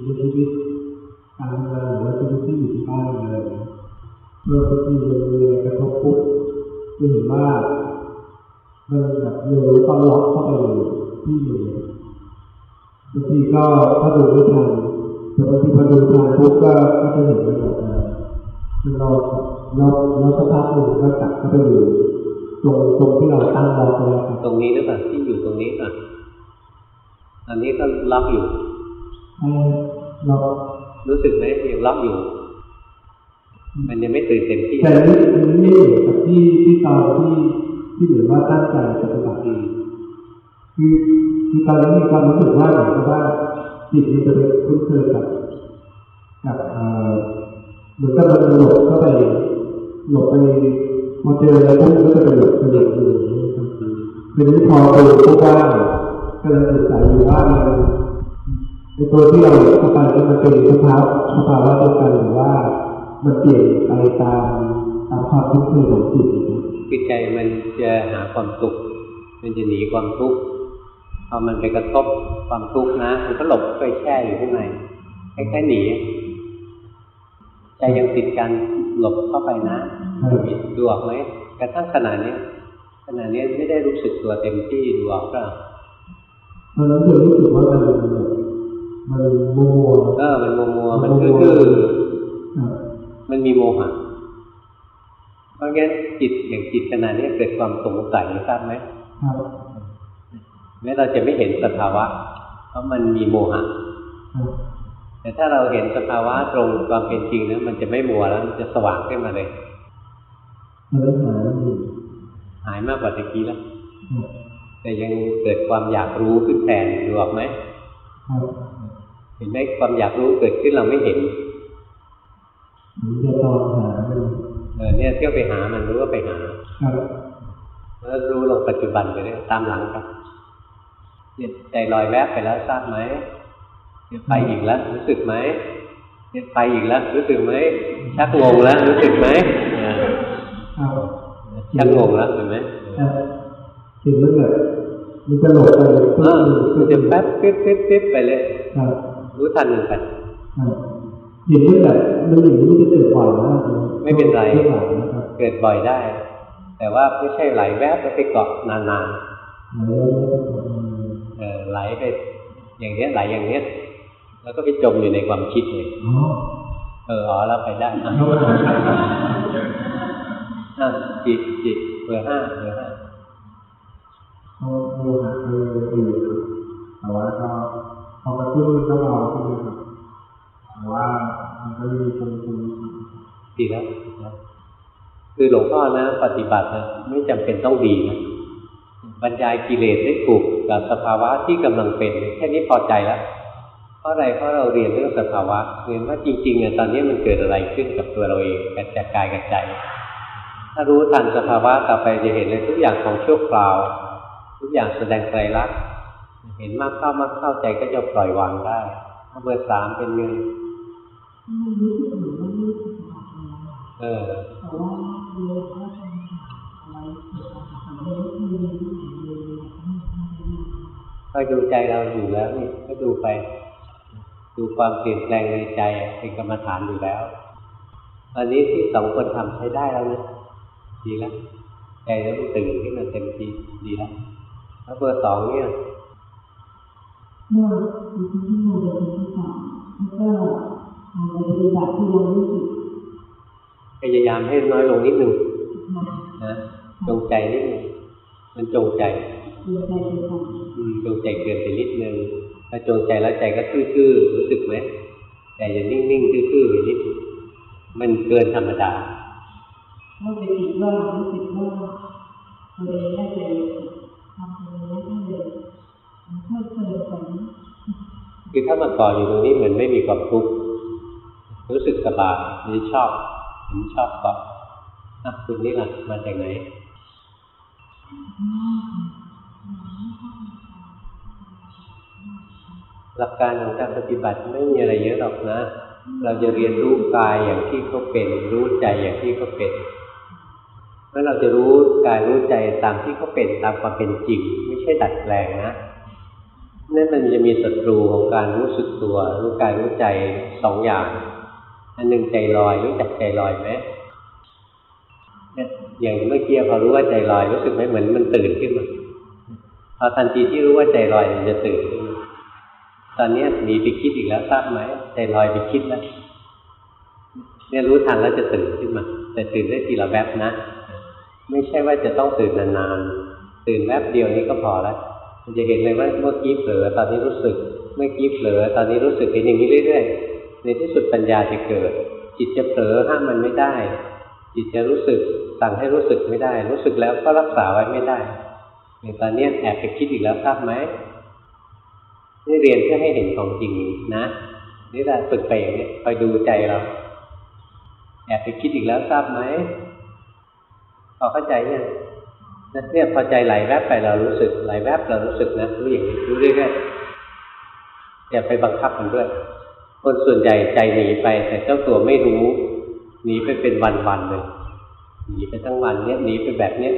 ในชีวิตการทำงานหรือว่าชีวิตที่อยู่ที่บ้านอะไรอย่างเงี้ย เมื่อบางทีมันมีอะไรกระทบปุ๊บจะเห็นว่ามันแบบเร็วก็ล็อกเข้าไปที่อยู่บางทีก็ถ้าดูไม่ทันแต่บางทีพอดูทันปุ๊บก็ก็จะเห็นมันแบบเราเราเราสักพักหนึ่งก็กลับเข้าไปอยู่ตรงตรงที่เราตั้งล็อกไว้ครับตรงนี้หรือเปล่าที่อยู่ตรงนี้อะอันนี้ก็ล็อกอยู่ให้เรารู้สึกไหมยังล็อกอยู่ มันยังไม่ตื่นเต็มที่แต่นี่มันไม่เหมือนกับที่ที่ตอนที่ที่เหมือนว่าตั้งใจปฏิบัติอืมคือคือตอนนี้มีความรู้สึกว่าเหมือนกับว่าจิตมันจะไปคุ้นเคยกับกับเอ่อเหมือนกับมันหลบเข้าไปหลบไปพอเจออะไรปุ๊บก็จะไปหลบไปหลบอยู่อย่างนี้ครับอืมทีนี้พอไปพบว่าก็เลยสงสัยอยู่ว่ามันในตัวที่เราหลบเข้าไปมันเป็นสภาวะสภาวะเดียวกันหรือว่า มันเปลี่ยนไปตามตามความคุ้นเคยของจิตนะครับคือใจมันจะหาความสุข มันจะหนีความทุกข์พอมันไปกระทบความทุกข์นะมันก็หลบไปแช่อยู่ข้างในคล้ายๆหนีใจยังติดกันหลบเข้าไปนะดูออกไหมกระทั่งขนาดนี้ยขนาดนี้ไม่ได้รู้สึกตัวเต็มที่ดูออกเปล่าตอนนั้นจะรู้สึกว่ามันแบบมันมัวมัวเออมันมัวมัวๆมันคือครับๆ มันมีโมหะเพราะงั้นจิตอย่างจิตขนาดนี้เกิดความสงสัยทราบไหมครับแม้เราจะไม่เห็นสภาวะ เพราะมันมีโมหะครับแต่ถ้าเราเห็นสภาวะตรงความเป็นจริงนะมันจะไม่มัวแล้วมันจะสว่างขึ้นมาเลยมันไม่หายไม่อยู่หายมากกว่าตะกี้แล้วครับแต่ยังเกิดความอยากรู้ขึ้นแทนดูออกไหมครับเห็นไหมความอยากรู้เกิดขึ้นเราไม่เห็น ผมจะตองหามันเออเนี่ยเที่ยวไปหามันรู้ว่าไปหาครับแล้วรู้ลงปัจจุบันไปเลยตามหลังกันเนี่ยใจลอยแวบไปแล้วทราบไหมเนี่ยไปอีกแล้ว รู้สึกไหมเนี่ยไปอีกแล้ว รู้สึกไหมชักงงแล้ว รู้สึกไหมเออครับชักงงแล้วเห็นไหมครับเห็นมันแบบมันจะหลบไปเลยเออมันจะแป๊บปิ๊บปิ๊บปิ๊บไปเลยครับรู้ทันมันไป ครับเห็นมันแบบมันอย่างนี้มันจะเกิดบ่อยมากลยไม่เป็นไรไม่หลายนะครับเกิดบ่อยได้ แต่ว่าไม่ใช่ไหลแวบแล้วไปเกาะนานหลายแล้วๆก็เออไหลไปอย่างเนี้ยไหลอย่างเนี้ย แล้วก็ไปจมอยู่ในความคิดเลยอ๋อเอออ๋อแล้วไปได้อะเข้ามาอะจิตจิตเบอร์ห้าเบอร์ห้าเขาโมหะไปอื่นครับแต่ว่าก็พอมาพูดมันก็เบาใช่ไหมครับ แต่ว่ามันก็มีคงคงดีแล้วดีแล้วคือหลวงพ่อนะ ปฏิบัตินะไม่จำเป็นต้องดีนะบรรยายกิเลสได้ถูกกับสภาวะที่กำลังเป็น แค่นี้พอใจแล้วเพราะอะไรเพราะเราเรียนเรื่องสภาวะเรียนว่าจริงๆเนี่ยตอนนี้มันเกิดอะไรขึ้นกับตัวเราเองกับจากกายกับใจ ถ้ารู้ทันสภาวะต่อไปจะเห็นเลยทุกอย่างของชั่วคราว ทุกอย่างแสดงไตรลักษณ์เห็นมากเข้ามากเข้าใจก็จะปล่อยวางได้เบอร์สามเป็นไงมัน เหมือนว่าไม่สบายเลยอะเออแต่ว่าเวลาก็ทำอะไรเกี่ยวกับสังคมที่มีที่ไหนเลยไม่ทำไม่ได้คอยดูใจเราอยู่แล้วนี่ก็ดูไป ดูความเปลี่ยนแปลงในใจเป็นกรรมฐานอยู่แล้วตอนนี้ที่สองคนทำใช้ได้แล้วนะดีแล้วใจเริ่มตื่นขึ้นมาเต็มทีดีแล้วแล้วเบอร์สองเนี่ยเมื่อมีที่มาเดินที่สองแล้วก็ ในปฏิบัติที่เรารู้สึกพยายามให้น้อยลงนิดหนึ่งนะจงใจนิดหนึ่งมันจงใจจงใจเกินไปนิดหนึ่งถ้าจงใจแล้วใจก็คื้อๆรู้สึกไหมใจจะนิ่งๆคื้อๆไปนิดมันเกินธรรมดาถ้าไปคิดว่ารู้สึกว่าตัวเองน่าจะทำตัวเองได้เลยมันเพิ่มเติมคือถ้ามาต่ออยู่ตรงนี้เหมือนไม่มีความทุกข์ รู้สึกสบายนี่ชอบผมชอบกาะอะคุณนี่ล่ะมาจากไหนหลักการของการปฏิบัติไม่มีอะไรเยอะหรอกนะ เราจะเรียนรู้กายอย่างที่เขาเป็นรู้ใจอย่างที่เขาเป็นเมื่อเราจะรู้กายรู้ใจตามที่เขาเป็นตามความเป็นจริง ไม่ใช่ดัดแปลงนะนั่นมันจะมีศัตรูของการรู้สึกตัว รู้กายรู้ใจสองอย่าง อันหนึ่งใจลอยรู้จักใจลอยไหมอย่างเมื่อกี้พอรู้ว่าใจลอยรู้สึกไหมเหมือนมันตื่นขึ้นมาพอทันทีที่รู้ว่าใจลอยมันจะตื่นขึ้นมาตอนนี้หนีไปคิดอีกแล้วทราบไหมใจลอยไปคิดแล้วเนี่ยรู้ทันแล้วจะตื่นขึ้นมา แต่ตื่นได้ทีละแวบบนะ ไม่ใช่ว่าจะต้องตื่นนานๆตื่นแวบเดียวนี้ก็พอแล้วมันจะเห็นเลยว่าเมื่อกี้เผลอตอนนี้รู้สึก เมื่อกี้เผลอตอนนี้รู้สึกเห็นอย่างนี้เรื่อยๆ ในที่สุดปัญญาจะเกิด จิตจะเผลอห้ามมันไม่ได้ จิตจะรู้สึกสั่งให้รู้สึกไม่ได้ รู้สึกแล้วก็รักษาไว้ไม่ได้อย่างตอนนี้แอบไปคิดอีกแล้วทราบไหมนี่เรียนเพื่อให้เห็นของจริงนะนี่แหละฝึกไปอย่างนี้คอยดูใจเราแอบไปคิดอีกแล้วทราบไหมพอเข้าใจเนี่ยนะเนี่ยพอใจไหลแวบไปเรารู้สึกไหลแวบเรารู้สึกนะรู้อย่างนี้รู้เรื่อยๆอย่าไปบังคับมันด้วย คนส่วนใหญ่ใจหนีไป แต่เจ้าตัวไม่รู้หนีไปเป็นวันๆเลยหนีไปทั้งวันเนี่ยหนีไปแบบเนี้ย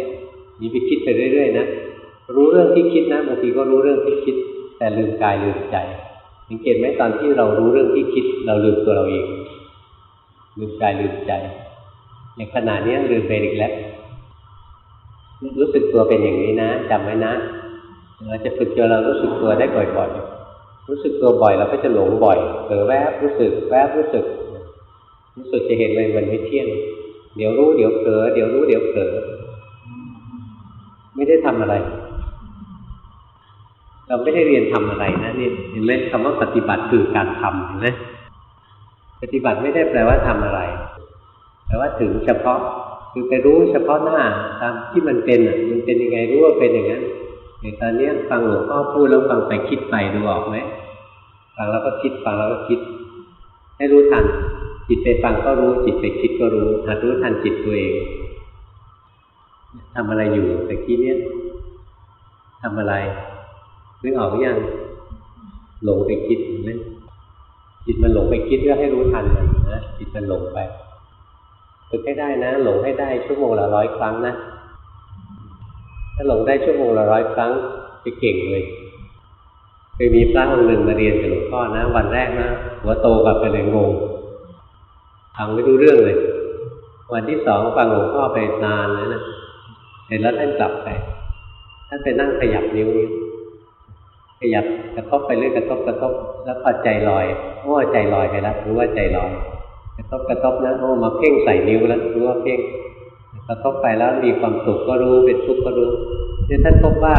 หนีไปคิดไปเรื่อยๆนะรู้เรื่องที่คิดนะบางทีก็รู้เรื่องที่คิด แต่ลืมกายลืมใจสังเกตไหมตอนที่เรารู้เรื่องที่คิด เราลืมตัวเราเองลืมกายลืมใจอย่างขณะนี้ลืมไปอีกแล้วรู้สึกตัวเป็นอย่างนี้นะจำไว้นะเราจะฝึกจนเรารู้สึกตัวได้บ่อยๆ รู้สึกตัวบ่อยเราก็จะหลงบ่อยเผลอแวบรู้สึกแวบรู้สึก รู้สึกจะเห็นเลยมันไม่เที่ยง เดี๋ยวรู้เดี๋ยวเผลอเดี๋ยวรู้เดี๋ยวเผลอไม่ได้ทำอะไร เราไม่ได้เรียนทำอะไรนะนี่เห็นไหมคำว่าปฏิบัติคือการทำเห็นไหมปฏิบัติไม่ได้แปลว่าทำอะไรแปลว่าถึงเฉพาะคือไปรู้เฉพาะหน้าตามที่มันเป็นมันเป็นยังไงรู้ว่าเป็นอย่างนั้น อย่างตอนนี้ฟังหลวงพ่อพูดแล้วฟังไปคิดไปดูออกไหมฟังแล้วก็คิดฟังแล้วก็คิด ให้รู้ทัน จิตไปฟังก็รู้ จิตไปคิดก็รู้หัดรู้ทันจิตตัวเองทำอะไรอยู่แต่กี้เนี้ยทำอะไรนึกออกหรือยังหลงไปคิดเห็นไหมจิตมันหลงไปคิดก็ให้รู้ทันมันนะจิตมันหลงไปฝึกให้ได้นะ หลงให้ได้ชั่วโมงละร้อยครั้งนะ ถ้าหลงได้ชั่วโมงละร้อยครั้งจะเก่งเลยเคยมีพระองค์หนึ่งมาเรียนกับหลวงพ่อนะ วันแรกนะหัวโตกลับไปเลยงงฟังไม่รู้เรื่องเลย วันที่สองฟังหลวงพ่อไปนานแล้วนะเสร็จแล้วท่านกลับไปท่านไปนั่งขยับนิ้วนิ้ขยับกระทบไปเรื่อยกระทบกระทบ แล้วพอใจลอยโอ้ใจลอยไปแล้วรู้ว่าใจลอยกระทบกระทบนะโอ้มาเพ่งใส่นิ้วแล้วรู้ว่าเพ่ง กระทบไปแล้วมีความสุขก็รู้เป็นทุกข์ก็รู้เนี่ยท่านพบว่า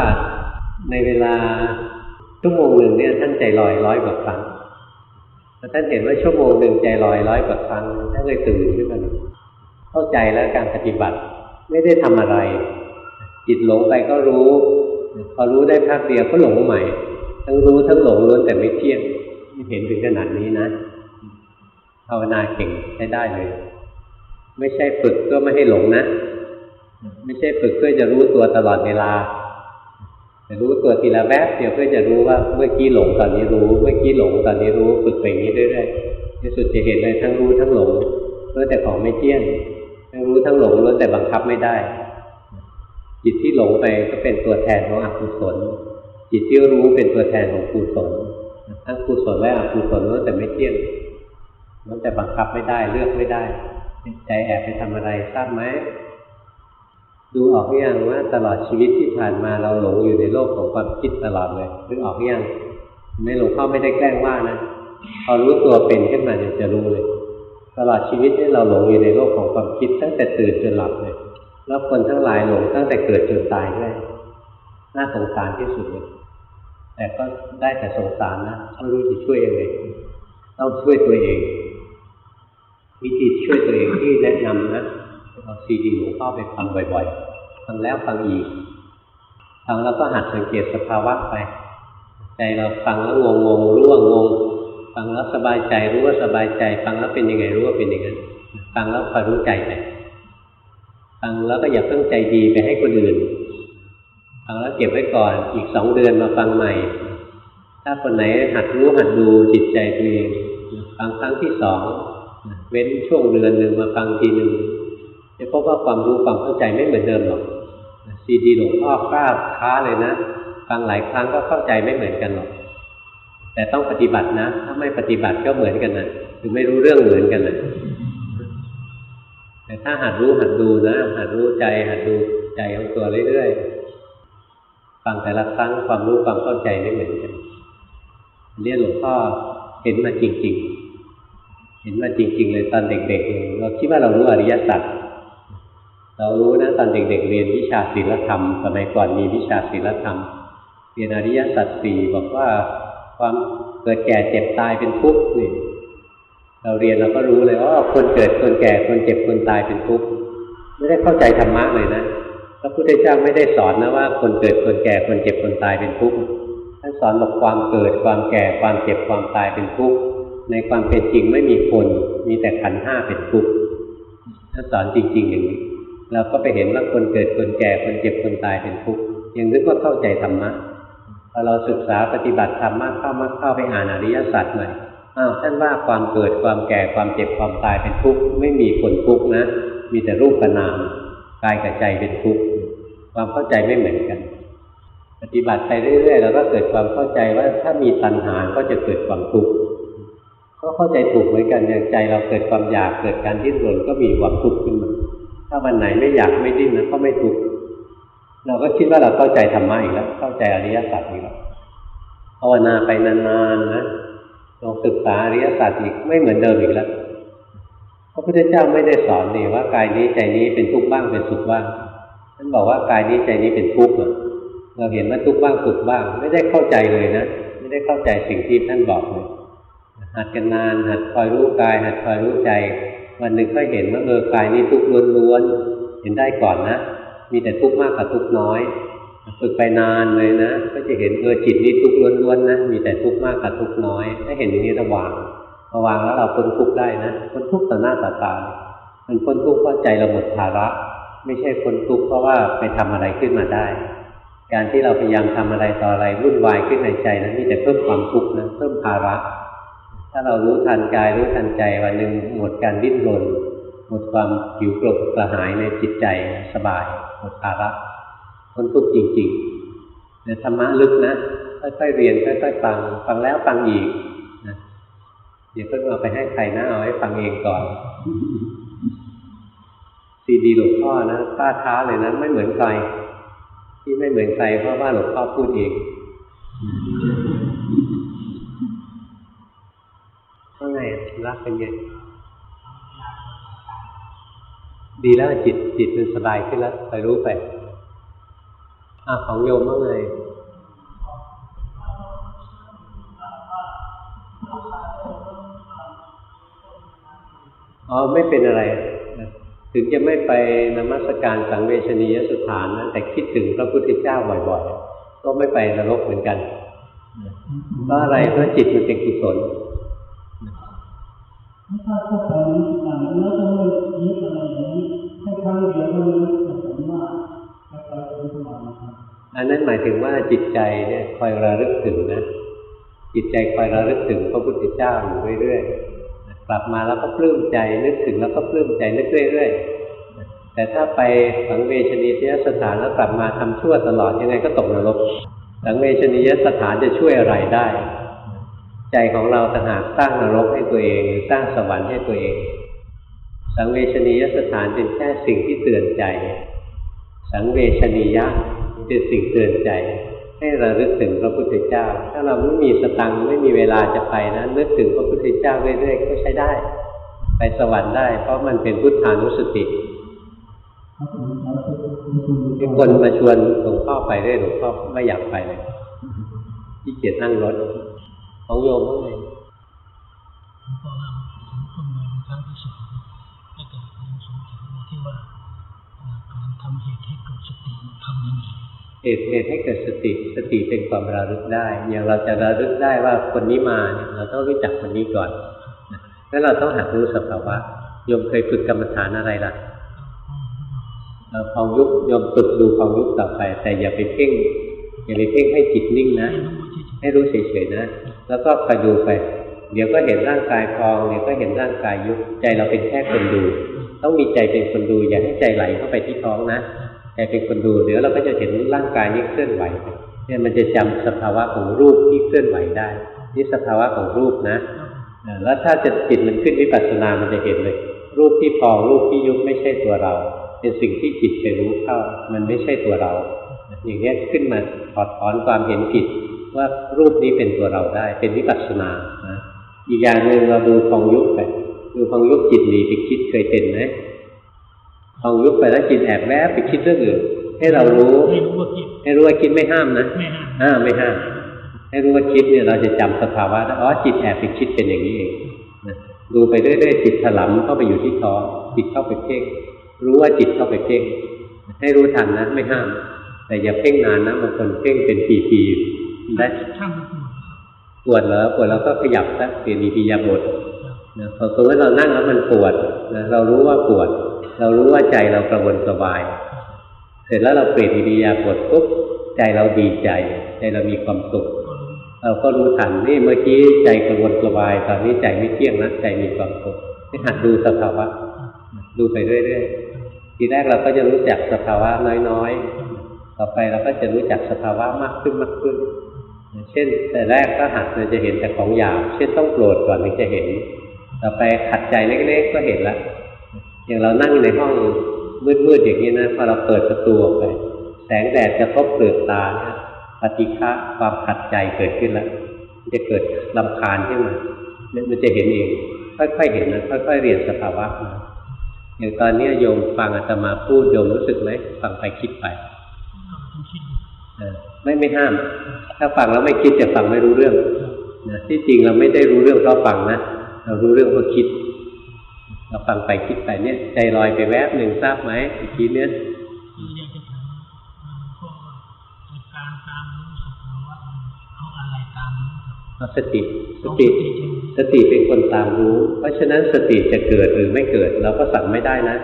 ในเวลาชั่วโมงหนึ่งเนี่ยท่านใจลอยร้อยกว่าครั้งแต่ท่านเห็นว่าชั่วโมงหนึ่งใจลอยร้อยกว่าครั้งท่านเลยตื่นขึ้นมาเข้าใจแล้วการปฏิบัติไม่ได้ทำอะไร จิตหลงไปก็รู้ พอรู้ได้พักเดียวก็หลงใหม่ ทั้งรู้ทั้งหลงล้วนแต่ไม่เที่ยงไม่เห็นถึงขนาดนี้นะภาวนาเก่งใช้ได้เลย ไม่ใช่ฝึกเพื่อไม่ให้หลงนะ ไม่ใช่ฝึกเพื่อจะรู้ตัวตลอดเวลาแต่รู้ตัวทีละแวบเดียวเพื่อจะรู้ว่าเมื่อกี้หลงตอนนี้รู้ เมื่อกี้หลงตอนนี้รู้ฝึกไปอย่างนี้เรื่อยๆที่สุดจะเห็นเลยทั้งรู้ทั้งหลงล้วนแต่ของไม่เที่ยงทั้งรู้ทั้งหลงล้วนแต่บังคับไม่ได้ จิตที่หลงไปก็เป็นตัวแทนของอกุศลจิตที่รู้เป็นตัวแทนของกุศลทั้งกุศลและอกุศลล้วนแต่ไม่เที่ยงล้วนแต่บังคับไม่ได้เลือกไม่ได้ ใจแอบไปทำอะไรทราบไหมดูออกหรือยังว่าตลอดชีวิตที่ผ่านมาเราหลงอยู่ในโลกของความคิดตลอดเลยนึกออกหรือยังไม่หลวงพ่อไม่ได้แกล้งว่านะพอรู้ตัวเป็นขึ้นมาเนี่ยจะรู้เลย ตลอดชีวิตนี่เราหลงอยู่ในโลกของความคิดตั้งแต่ตื่นจนหลับเลยแล้วคนทั้งหลายหลงตั้งแต่เกิดจนตายด้วยน่าสงสารที่สุดเลยแต่ก็ได้แต่สงสารนะไม่รู้จะช่วยยังไงต้องช่วยตัวเอง วิธีช่วยตัวเองที่แนะนำนะเอาซีดีหลวงพ่อไปฟังบ่อยๆฟังแล้วฟังอีกฟังแล้วก็หัดสังเกตสภาวะไป ใจเราฟังแล้วงงงรู้ว่างง ฟังแล้วสบายใจรู้ว่าสบายใจ ฟังแล้วเป็นยังไงรู้ว่าเป็นอย่างนั้นฟังแล้วคอยรู้ใจไปฟังแล้วก็อย่าเพิ่งใจดีไปให้คนอื่น ฟังแล้วเก็บไว้ก่อนอีกสองเดือนมาฟังใหม่ ถ้าคนไหนหัดรู้หัดดูจิตใจตัวเองฟังครั้งที่สอง เว้นช่วงเดือนหนึ่งมาฟังทีหนึ่งจะพบว่าความรู้ความเข้าใจไม่เหมือนเดิมหรอกซีดีหลวงพ่อกล้าท้าเลยนะฟังหลายครั้งก็เข้าใจไม่เหมือนกันหรอก แต่ต้องปฏิบัตินะ ถ้าไม่ปฏิบัติก็เหมือนกันนะคือไม่รู้เรื่องเหมือนกันนะแต่ถ้าหัดรู้หัดดูนะหัดรู้ใจหัดดูใจของตัวเรื่อยๆฟังแต่ละครั้งความรู้ความเข้าใจไม่เหมือนกันเรียนหลวงพ่อเห็นมาจริง ๆ เห็นมาจริง ๆ เลยตอนเด็กๆเองเราคิดว่าเรารู้อริยสัจเรารู้นะตอนเด็ก ๆ เรียนวิชาศีลธรรม สมัยก่อนมีวิชาศีลธรรม เรียนอริยสัจสี่บอกว่าความเกิดแก่เจ็บตายเป็นทุกข์นี่เราเรียนเราก็รู้เลยว่าคนเกิดคนแก่คนเจ็บคนตายเป็นทุกข์ไม่ได้เข้าใจธรรมะเลยนะพระพุทธเจ้าไม่ได้สอนนะว่า คนเกิดคนแก่คนเจ็บคนตายเป็นทุกข์ท่านสอนบอกความเกิดความแก่ความเจ็บความตายเป็นทุกข์ ในความเป็นจริงไม่มีคน มีแต่ขันห้าเป็นทุกข์ท่าสอนจริง ๆ อย่างนี้ เราก็ไปเห็นว่าคนเกิดคนแก่คนเจ็บคนตายเป็นทุกข์ยังนึกว่าเข้าใจธรรมะพอเราศึกษาปฏิบัติธรรมะเข้ามาเข้าไปอ่านอริยสัจหน่อยอ้าวท่านว่าความเกิดความแก่ความเจ็บความตายเป็นทุกข์ไม่มีคนทุกข์นะ มีแต่รูปกับนามกายกับใจเป็นทุกข์ความเข้าใจไม่เหมือนกัน ปฏิบัติไปเรื่อยๆเราก็เกิดความเข้าใจว่าถ้ามีตัณหาก็จะเกิดความทุกข์ ก็เข้าใจถูกเหมือนกันอย่างใจเราเกิดความอยากเกิดการดิ้นรนก็มีความทุกข์ขึ้นมาถ้าวันไหนไม่อยากไม่ดิ้นนะก็ไม่ทุกข์เราก็คิดว่าเราเข้าใจธรรมะอีกแล้ว เข้าใจอริยสัจอีกแล้วภาวนาไปนานๆนะลองศึกษาอริยสัจอีกไม่เหมือนเดิมอีกแล้วพระพุทธเจ้าไม่ได้สอนนี่ว่ากายนี้ใจนี้เป็นทุกข์บ้างเป็นสุขบ้างท่านบอกว่ากายนี้ใจนี้เป็นทุกข์เราเห็นว่าทุกข์บ้างสุขบ้าง ไม่ได้เข้าใจเลยนะ ไม่ได้เข้าใจสิ่งที่ท่านบอกเลย หัดกันนาน หัดคอยรู้กาย หัดคอยรู้ใจ วันหนึ่งก็เห็นว่าเออกายนี้ทุกข์ล้วนๆเห็นได้ก่อนนะ มีแต่ทุกข์มากกับทุกข์น้อยฝึกไปนานเลยนะ ก็จะเห็นเออจิตนี้ทุกข์ล้วนๆนะ มีแต่ทุกข์มากกับทุกข์น้อย ถ้าเห็นอย่างนี้ระวังระวังแล้วเราพ้นทุกข์ได้นะพ้นทุกข์ต่อหน้าต่อตามันพ้นทุกข์เพราะใจเราหมดภาระ ไม่ใช่พ้นทุกข์เพราะว่าไปทำอะไรขึ้นมาได้ การที่เราพยายามทำอะไรต่ออะไรวุ่นวายขึ้นในใจนั้นมีแต่เพิ่มความทุกข์นะเพิ่มภาระ ถ้าเรารู้ทันกายรู้ทันใจวันหนึ่งหมดการดิ้นรน หมดความหิวโกรธกระหายในจิตใจสบาย หมดภาระพ้นทุกข์จริงๆแต่ธรรมะลึกนะค่อยๆเรียนค่อยๆฟังฟังแล้วฟังอีกนะเดี๋ยวเพิ่งเอาไปให้ใครนะเอาให้ฟังเองก่อนซีดีหลวงพ่อนะกล้าท้าเลยนะไม่เหมือนใคร ที่ไม่เหมือนใครเพราะว่าหลวงพ่อพูดเอง ว่าไงรักเป็นไงดีแล้วจิตจิตมันสบายขึ้นแล้วไปรู้ไปอาของโยมว่าไงอ๋อไม่เป็นอะไร ถึงจะไม่ไปนมัสการสังเวชนียสถานนะแต่คิดถึงพระพุทธเจ้าบ่อยๆ ก็ไม่ไปนรกเหมือนกันเพราะอะไรเพราะจิตมันเป็นกุศล ถ้าเข้าไปแล้วก็ไม่ยึดอะไรอย่างนี้แค่ครั้งเดียวก็รู้แต่ผมว่าไปไปถึงตลอดนอันนั้นหมายถึงว่าจิตใจเนี่ยคอยระลึกถึงนะ จิตใจคอยระลึกถึงพระพุทธเจ้าอยู่เรื่อยๆกลับมาแล้วก็ปลื้มใจนึกถึงแล้วก็ปลื้มใจนึกเรื่อยๆแต่ถ้าไปสังเวชนียสถานแล้วกลับมาทำชั่วตลอดยังไงก็ตกนรกสังเวชนียสถานจะช่วยอะไรได้ ใจของเราต่างหากสร้างนรกให้ตัวเองหรือสร้างสวรรค์ให้ตัวเอง สังเวชนียสถานเป็นแค่สิ่งที่เตือนใจ สังเวชนียะเป็นสิ่งเตือนใจ ให้ราลึกถึงพระพุทธเจ้า ถ้าเราไม่มีสตังไม่มีเวลาจะไปนะนึกถึงพระพุทธเจ้าเรื่อยๆก็ใช้ได้ ไปสวรรค์ได้ เพราะมันเป็นพุทธานุสติมีคนมาชวนหลวงพ่อไปด้วยหลวงพ่อไม่อยากไปเลยที่เกียจนั่งรถ ของโยมว่าไงผมก็ว่าผมเพิ่งมาเป็นครั้งที่สองแต่เกิดความสงสัยที่ว่าอ่าการทำเหตุให้เกิดสติทำยังไงเหตุเหตุให้เกิดสติ สติเป็นความระลึกได้ อย่างเราจะระลึกได้ว่าคนนี้มาเนี่ยเราต้องรู้จักคนนี้ก่อนแล้วเราต้องหัดรู้สภาวะโยมเคยฝึกกรรมฐานอะไรล่ะเราพองยุบโยมฝึกดูพองยุบต่อไป แต่อย่าไปเพ่งอย่าไปเพ่งให้จิตนิ่งนะ ให้รู้เฉยๆนะ แล้วก็คอยดูไป เดี๋ยวก็เห็นร่างกายพองเดี๋ยวก็เห็นร่างกายยุบใจเราเป็นแค่คนดู ต้องมีใจเป็นคนดู อย่าให้ใจไหลเข้าไปที่ท้องนะใจเป็นคนดูเดี๋ยวเราก็จะเห็นร่างกายนี้เคลื่อนไหวเนี่ยมันจะจำสภาวะของรูปที่เคลื่อนไหวได้ นี่สภาวะของรูปนะแล้วถ้าจะจิตมันขึ้นวิปัสสนา มันจะเห็นเลย รูปที่พองรูปที่ยุบไม่ใช่ตัวเรา เป็นสิ่งที่จิตจะรู้เข้า มันไม่ใช่ตัวเรา อย่างนี้ขึ้นมาถอดถอนความเห็นผิด ว่ารูปนี้เป็นตัวเราได้ เป็นวิปัสสนานะอีกอย่างหนึ่งเราดูพองยุบไปดูพองยุบจิตหนีไปคิดเคยเป็นไหมพองยุบไปแล้วจิตแอบแวบไปคิดเรื่องอื่นให้เรารู้ให้รู้ว่าคิดให้รู้ว่าคิดไม่ห้ามนะไม่ห้ามอ่าไม่ห้าม ให้รู้ว่าคิดเนี่ยเราจะจำสภาวะได้อ๋อจิตแอบไปคิดเป็นอย่างนี้เองนะดูไปเรื่อยๆจิตถลำเข้าไปอยู่ที่ท้องจิตเข้าไปเพ่งรู้ว่าจิตเข้าไปเพ่งให้รู้ทันนะไม่ห้าม แต่อย่าเพ่งนานนะบางคนเพ่งเป็นปีๆ ได้ช่างมันปวดเหรอปวดแล้วก็ขยับซะเปลี่ยนอิริยาบถนะพอสมมติเรานั่งแล้วมันปวดนะเรารู้ว่าปวด เรารู้ว่าใจเรากระวนกระวาย เสร็จแล้วเราเปลี่ยนอิริยาบถปุ๊บใจเราดีใจใจเรามีความสุขเราก็รู้ทันนี่เมื่อกี้ใจกระวนกระวาย ตอนนี้ใจไม่เที่ยงนะใจมีความสุขให้หัดดูสภาวะ ดูไปเรื่อยๆทีแรกเราก็จะรู้จักสภาวะน้อยๆ ต่อไปเราก็จะรู้จักสภาวะมากขึ้นมากขึ้น เช่น แต่แรกก็หัดเราจะเห็นแต่ของหยาบเช่นต้องโกรธก่อนถึงจะเห็น ต่อไปขัดใจเล็กๆก็เห็นละอย่างเรานั่งในห้องมืดๆอย่างนี้นะพอเราเปิดประตูออกไป แสงแดดจะทบเปลือกตาเนี่ยปฏิฆะความขัดใจเกิดขึ้นแล้วมันจะเกิดลำคาญขึ้นมาเนี่ยมันจะเห็นเอง ค่อยๆเห็นนะค่อยๆเรียนสภาวะมาอย่างตอนนี้โยมฟังอาตมาพูดโยมรู้สึกไหมฟังไปคิดไปก็ต้องคิดอยู่เออ ไม่ไม่ห้าม ถ้าฟังแล้วไม่คิดจะฟังไม่รู้เรื่องนะที่จริงเราไม่ได้รู้เรื่องเพราะฟังนะเรารู้เรื่องเพราะคิด เราฟังไปคิดไปเนี่ย ใจลอยไปแวบหนึ่งทราบไหมอีกทีเนี้ยคืออยากจะถามหลวงพ่อว่าในการตามรู้สภาวะเอาอะไรตามรู้ครับเอาสติสติสติเป็นคนตามรู้ เพราะฉะนั้นสติจะเกิดหรือไม่เกิด เราก็สั่งไม่ได้นะ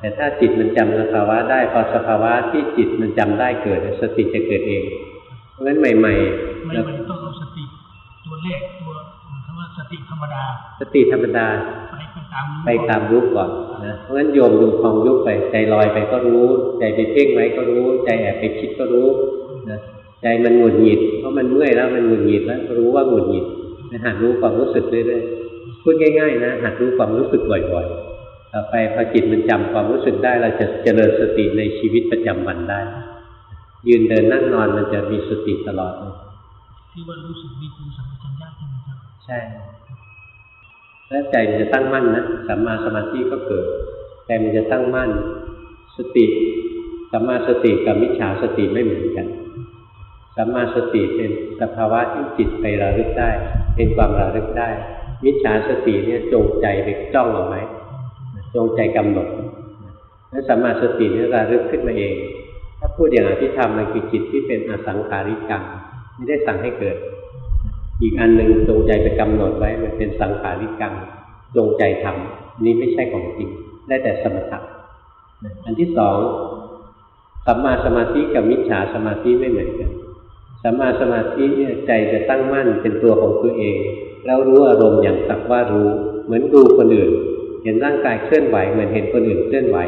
แต่ถ้าจิตมันจำสภาวะได้พอสภาวะที่จิตมันจำได้เกิด สติจะเกิดเอง เพราะฉะนั้นใหม่ไม่ๆเราไม่ต้องเอาสติตัวเลขตัวคำว่าสติธรรมดา สติธรรมดาไปไปตามรู้ไปตามรู้ก่อนนะเพราะฉะนั้นโยมดูความยุบไปใจลอยไปก็รู้ ใจไปเพ่งไว้ก็รู้ ใจแอบไปคิดก็รู้นะใจมันหงุดหงิดเพราะมันเมื่อยแล้วมันหงุดหงิดแล้วรู้ว่าหงุดหงิดนะหัดรู้ความรู้สึกเรื่อยๆพูดง่ายๆนะหัดรู้ความรู้สึกบ่อยๆ ต่อไปพอจิตมันจำความรู้สึกได้ เราจะเจริญสติในชีวิตประจำวันได้ ยืนเดินนั่งนอนมันจะมีสติตลอดเลยที่ว่ารู้สึกนี่คือสัมปชัญญะใช่ไหมครับใช่แล้วใจมันจะตั้งมั่นนะสัมมาสมาธิก็เกิดใจมันจะตั้งมั่น สติสัมมาสติกับมิจฉาสติไม่เหมือนกันสัมมาสติเป็นสภาวะที่จิตไประลึกได้ เป็นความระลึกได้ มิจฉาสติเนี่ยจงใจไปจ้องเอาไว้ จงใจกำหนดแล้วสัมมาสติเนี่ยระลึกขึ้นมาเอง ถ้าพูดอย่างอภิธรรมมันคือจิตที่เป็นอสังขาริกังไม่ได้สั่งให้เกิด อีกอันหนึ่งจงใจไปกำหนดไว้มันเป็นสังขาริกังจงใจทำนี่ไม่ใช่ของจริงได้แต่สมถะอันที่สองสัมมาสมาธิกับมิจฉาสมาธิไม่เหมือนกันสัมมาสมาธิเนี่ยใจจะตั้งมั่นเป็นตัวของตัวเอง แล้วรู้อารมณ์อย่างสักว่ารู้ เหมือนดูคนอื่น เห็นร่างกายเคลื่อนไหวเหมือนเห็นคนอื่นเคลื่อนไหว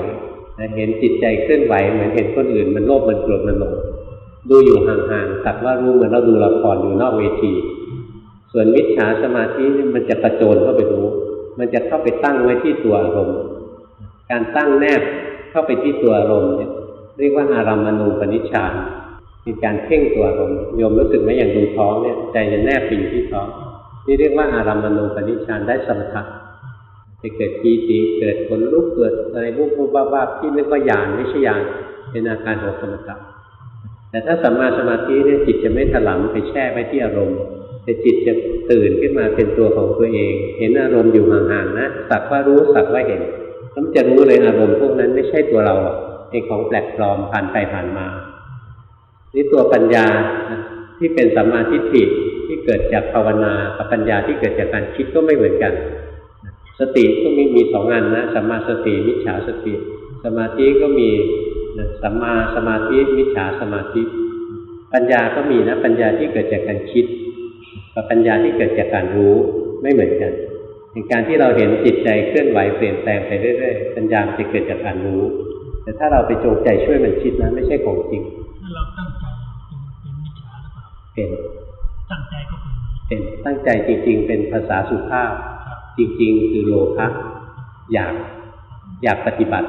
เห็นจิตใจเคลื่อนไหวเหมือนเห็นคนอื่น มันโลภมันโกรธมันหลงดูอยู่ห่างๆสักว่ารู้เหมือนเราดูละครอยู่นอกเวที ส่วนมิจฉาสมาธินี่มันจะกระโจนเข้าไปรู้ มันจะเข้าไปตั้งไว้ที่ตัวอารมณ์การตั้งแนบเข้าไปที่ตัวอารมณ์เนี่ยเรียกว่าอารัมมณูปนิชฌานเป็นการเพ่งตัวอารมณ์โยมรู้สึกไหมอย่างดูท้องเนี่ยใจจะแนบปอยู่ที่ท้องนี่เรียกว่าอารัมมณูปนิชฌานได้สมถะ จะเกิดปีติเกิดขนลุกเกิดอะไรบุบบุบบ้าๆที่นึกว่าญาณไม่ใช่ญาณเป็นอาการของสมถะแต่ถ้าสัมมาสมาธิเนี่ยจิตจะไม่ถลำไปแช่ไว้ที่อารมณ์แต่จิตจะตื่นขึ้นมาเป็นตัวของตัวเอง เห็นอารมณ์อยู่ห่างๆนะสักว่ารู้สักว่าเห็นแล้วจะรู้เลยอารมณ์พวกนั้นไม่ใช่ตัวเราหรอกเป็นของแปลกปลอมผ่านไปผ่านมานี่ตัวปัญญาที่เป็นสัมมาทิฏฐิที่เกิดจากภาวนากับปัญญาที่เกิดจากการคิดก็ไม่เหมือนกัน สติก็มีมีสองอันนะสัมมาสติมิจฉาสติ สมาธิก็มีสัมมาสมาธิมิจฉาสมาธิ ปัญญาก็มีนะ ปัญญาที่เกิดจากการคิดกับปัญญาที่เกิดจากการรู้ไม่เหมือนกันในการที่เราเห็นจิตใจเคลื่อนไหวเปลี่ยนแปลงไปเรื่อยๆปัญญาจะเกิดจากการรู้ แต่ถ้าเราไปจงใจช่วยมันคิดนะไม่ใช่ของจริงถ้าเราตั้งใจเป็นเป็นมิจฉาหรือเปล่าเป็นตั้งใจก็เป็นเป็นตั้งใจจริง ๆ เป็นภาษาสุภาพครับ จริง ๆ คือโลภะอยากอยากปฏิบัติ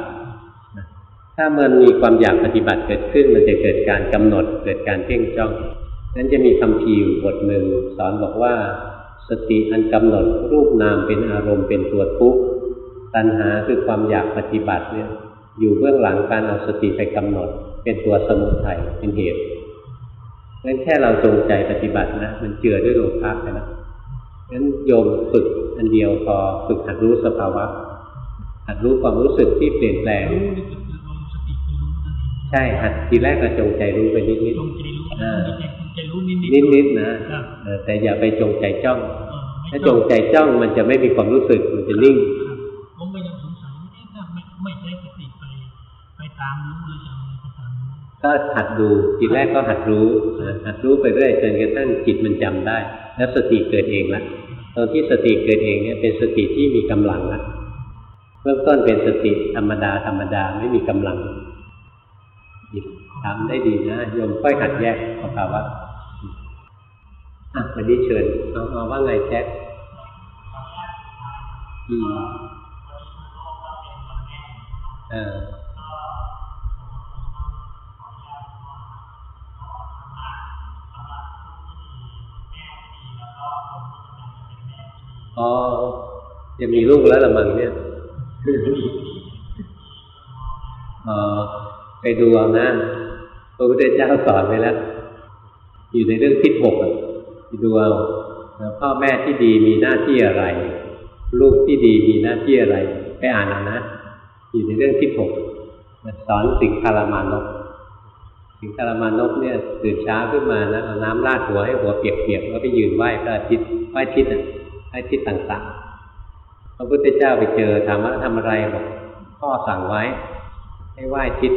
ถ้ามันมีความอยากปฏิบัติเกิดขึ้น มันจะเกิดการกำหนด เกิดการเพ่งจ้องนั้นจะมีคำพีอยู่บทหนึ่งสอนบอกว่า สติอันกำหนดรูปนามเป็นอารมณ์เป็นตัวทุกข์ตัณหาคือความอยากปฏิบัติเนี่ยอยู่เบื้องหลังการเอาสติไปกำหนด เป็นตัวสมุทัยเป็นเหตุงั้นแค่เราจงใจปฏิบัตินะ มันเจือด้วยโลภะไปแล้ว งั้นโยมฝึกอันเดียวพอฝึกหัดรู้สภาวะ หัดรู้ความรู้สึกที่เปลี่ยนแปลงรู้นี่ก็คือลมสติคือรู้นั่นเองใช่หัดทีแรกก็จงใจรู้ไปนิดนิดจงใจรู้อ่าจงใจรู้นิดนิดนิดนิดๆนะครับเออแต่อย่าไปจงใจจ้องเออไม่ถ้าจงใจจ้องมันจะไม่มีความรู้สึกมันจะนิ่งครับผมก็ยังสงสัยว่าเอ๊ะถ้าไม่ไม่ใช้สติไปไปตามรู้เลยจะเอาอะไรไปตามรู้ ก็หัดดูทีแรกก็หัดรู้หัดรู้ไปเรื่อยจนกระทั่งจิตมันจำได้ แล้วสติเกิดเองละตอนที่สติเกิดเองเนี่ยเป็นสติที่มีกำลังละเบื้องต้นเป็นสติธรรมดาธรรมดาไม่มีกำลังหยิบทำได้ดีนะโยมค่อยหัดแยกสภาวะอะวันนี้เชิญเอาเอาว่าไงแจ็คอืมเออ อ๋อจะมีลูกแล้วละมังเนี่ยออไปดูเอานะพระพุทธเจ้าสอนไว้แล้ว อยู่ในเรื่องทิศหกอะไปดูเอาพ่อแม่ที่ดีมีหน้าที่อะไร ลูกที่ดีมีหน้าที่อะไร ไปอ่านเอานะ อยู่ในเรื่องทิศหกสอนสิงคารามานกสิงคารามานกเนี่ยตื่นเช้าขึ้นมานะเอาน้ำราดหัวให้หัวเปียกๆแล้วไปยืนไหว้พระอาทิตย์ไหว้ทิศอะ ไหว้ทิศต่างๆ พระพุทธเจ้าไปเจอถามว่าทำอะไรบอกพ่อสั่งไว้ ให้ไหว้ทิศ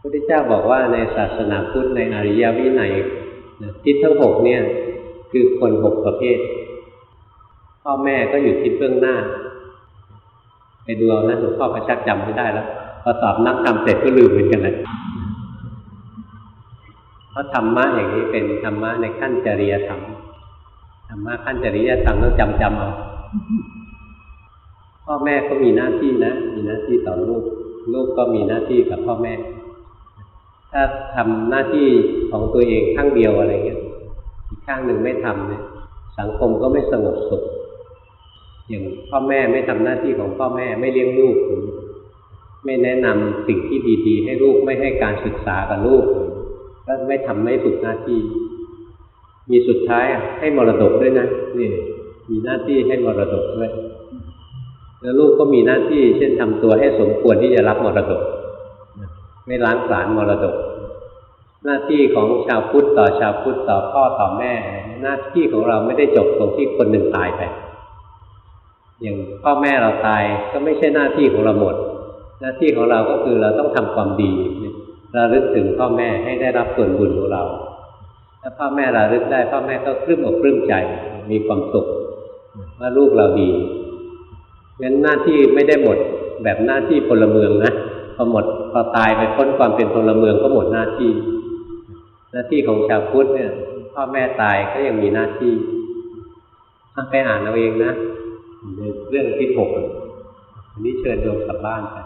พุทธเจ้าบอกว่าในศาสนาพุทธในอริยวินัยนทิศทั้งหกเนี่ยคือคนหกประเภท พ่อแม่ก็อยู่ทิศเบื้องหน้า ไปดูเอานะหลวงพ่อก็ชักจำไม่ได้แล้วพอสอบนักธรรมเสร็จก็ลืมเหมือนกันเลยเพราะธรรมะอย่างนี้เป็นธรรมะในขั้นจริยธรรม ธรรมะขั้นจริยธรรมต้องจำจำเอาพ่อแม่ก็มีหน้าที่นะ มีหน้าที่ต่อลูก ลูกก็มีหน้าที่กับพ่อแม่ ถ้าทำหน้าที่ของตัวเองข้างเดียวอะไรเงี้ย อีกข้างหนึ่งไม่ทำเนี่ยสังคมก็ไม่สงบสุข อย่างพ่อแม่ไม่ทำหน้าที่ของพ่อแม่ไม่เลี้ยงลูก ไม่แนะนำสิ่งที่ดี ๆ ให้ลูกไม่ให้การศึกษากับลูก ก็ไม่ทำไม่ฝึกหน้าที่ มีสุดท้ายให้มรดกด้วยนะนี่มีหน้าที่ให้มรดกด้วยแล้วลูกก็มีหน้าที่เช่นทำตัวให้สมควรที่จะรับมรดกไม่ล้างผลาญมรดก หน้าที่ของชาวพุทธต่อชาวพุทธต่อพ่อต่อแม่ หน้าที่ของเราไม่ได้จบตรงที่คนหนึ่งตายไป อย่างพ่อแม่เราตายก็ไม่ใช่หน้าที่ของเราหมด หน้าที่ของเราก็คือเราต้องทำความดีเราลึกถึงพ่อแม่ให้ได้รับส่วนบุญของเรา ถ้าพ่อแม่เราลึกได้พ่อแม่ก็ปลื้มอกปลื้มใจ มีความสุขว่าลูกเราดีงั้นหน้าที่ไม่ได้หมดแบบหน้าที่พลเมืองนะพอหมดพอตายไปพ้นความเป็นพลเมืองก็หมดหน้าที่ หน้าที่ของชาวพุทธเนี่ย พ่อแม่ตายก็ยังมีหน้าที่ไปอ่านเอาเองนะเรื่องที่หกอันนี้เชิญโยมกลับบ้านไป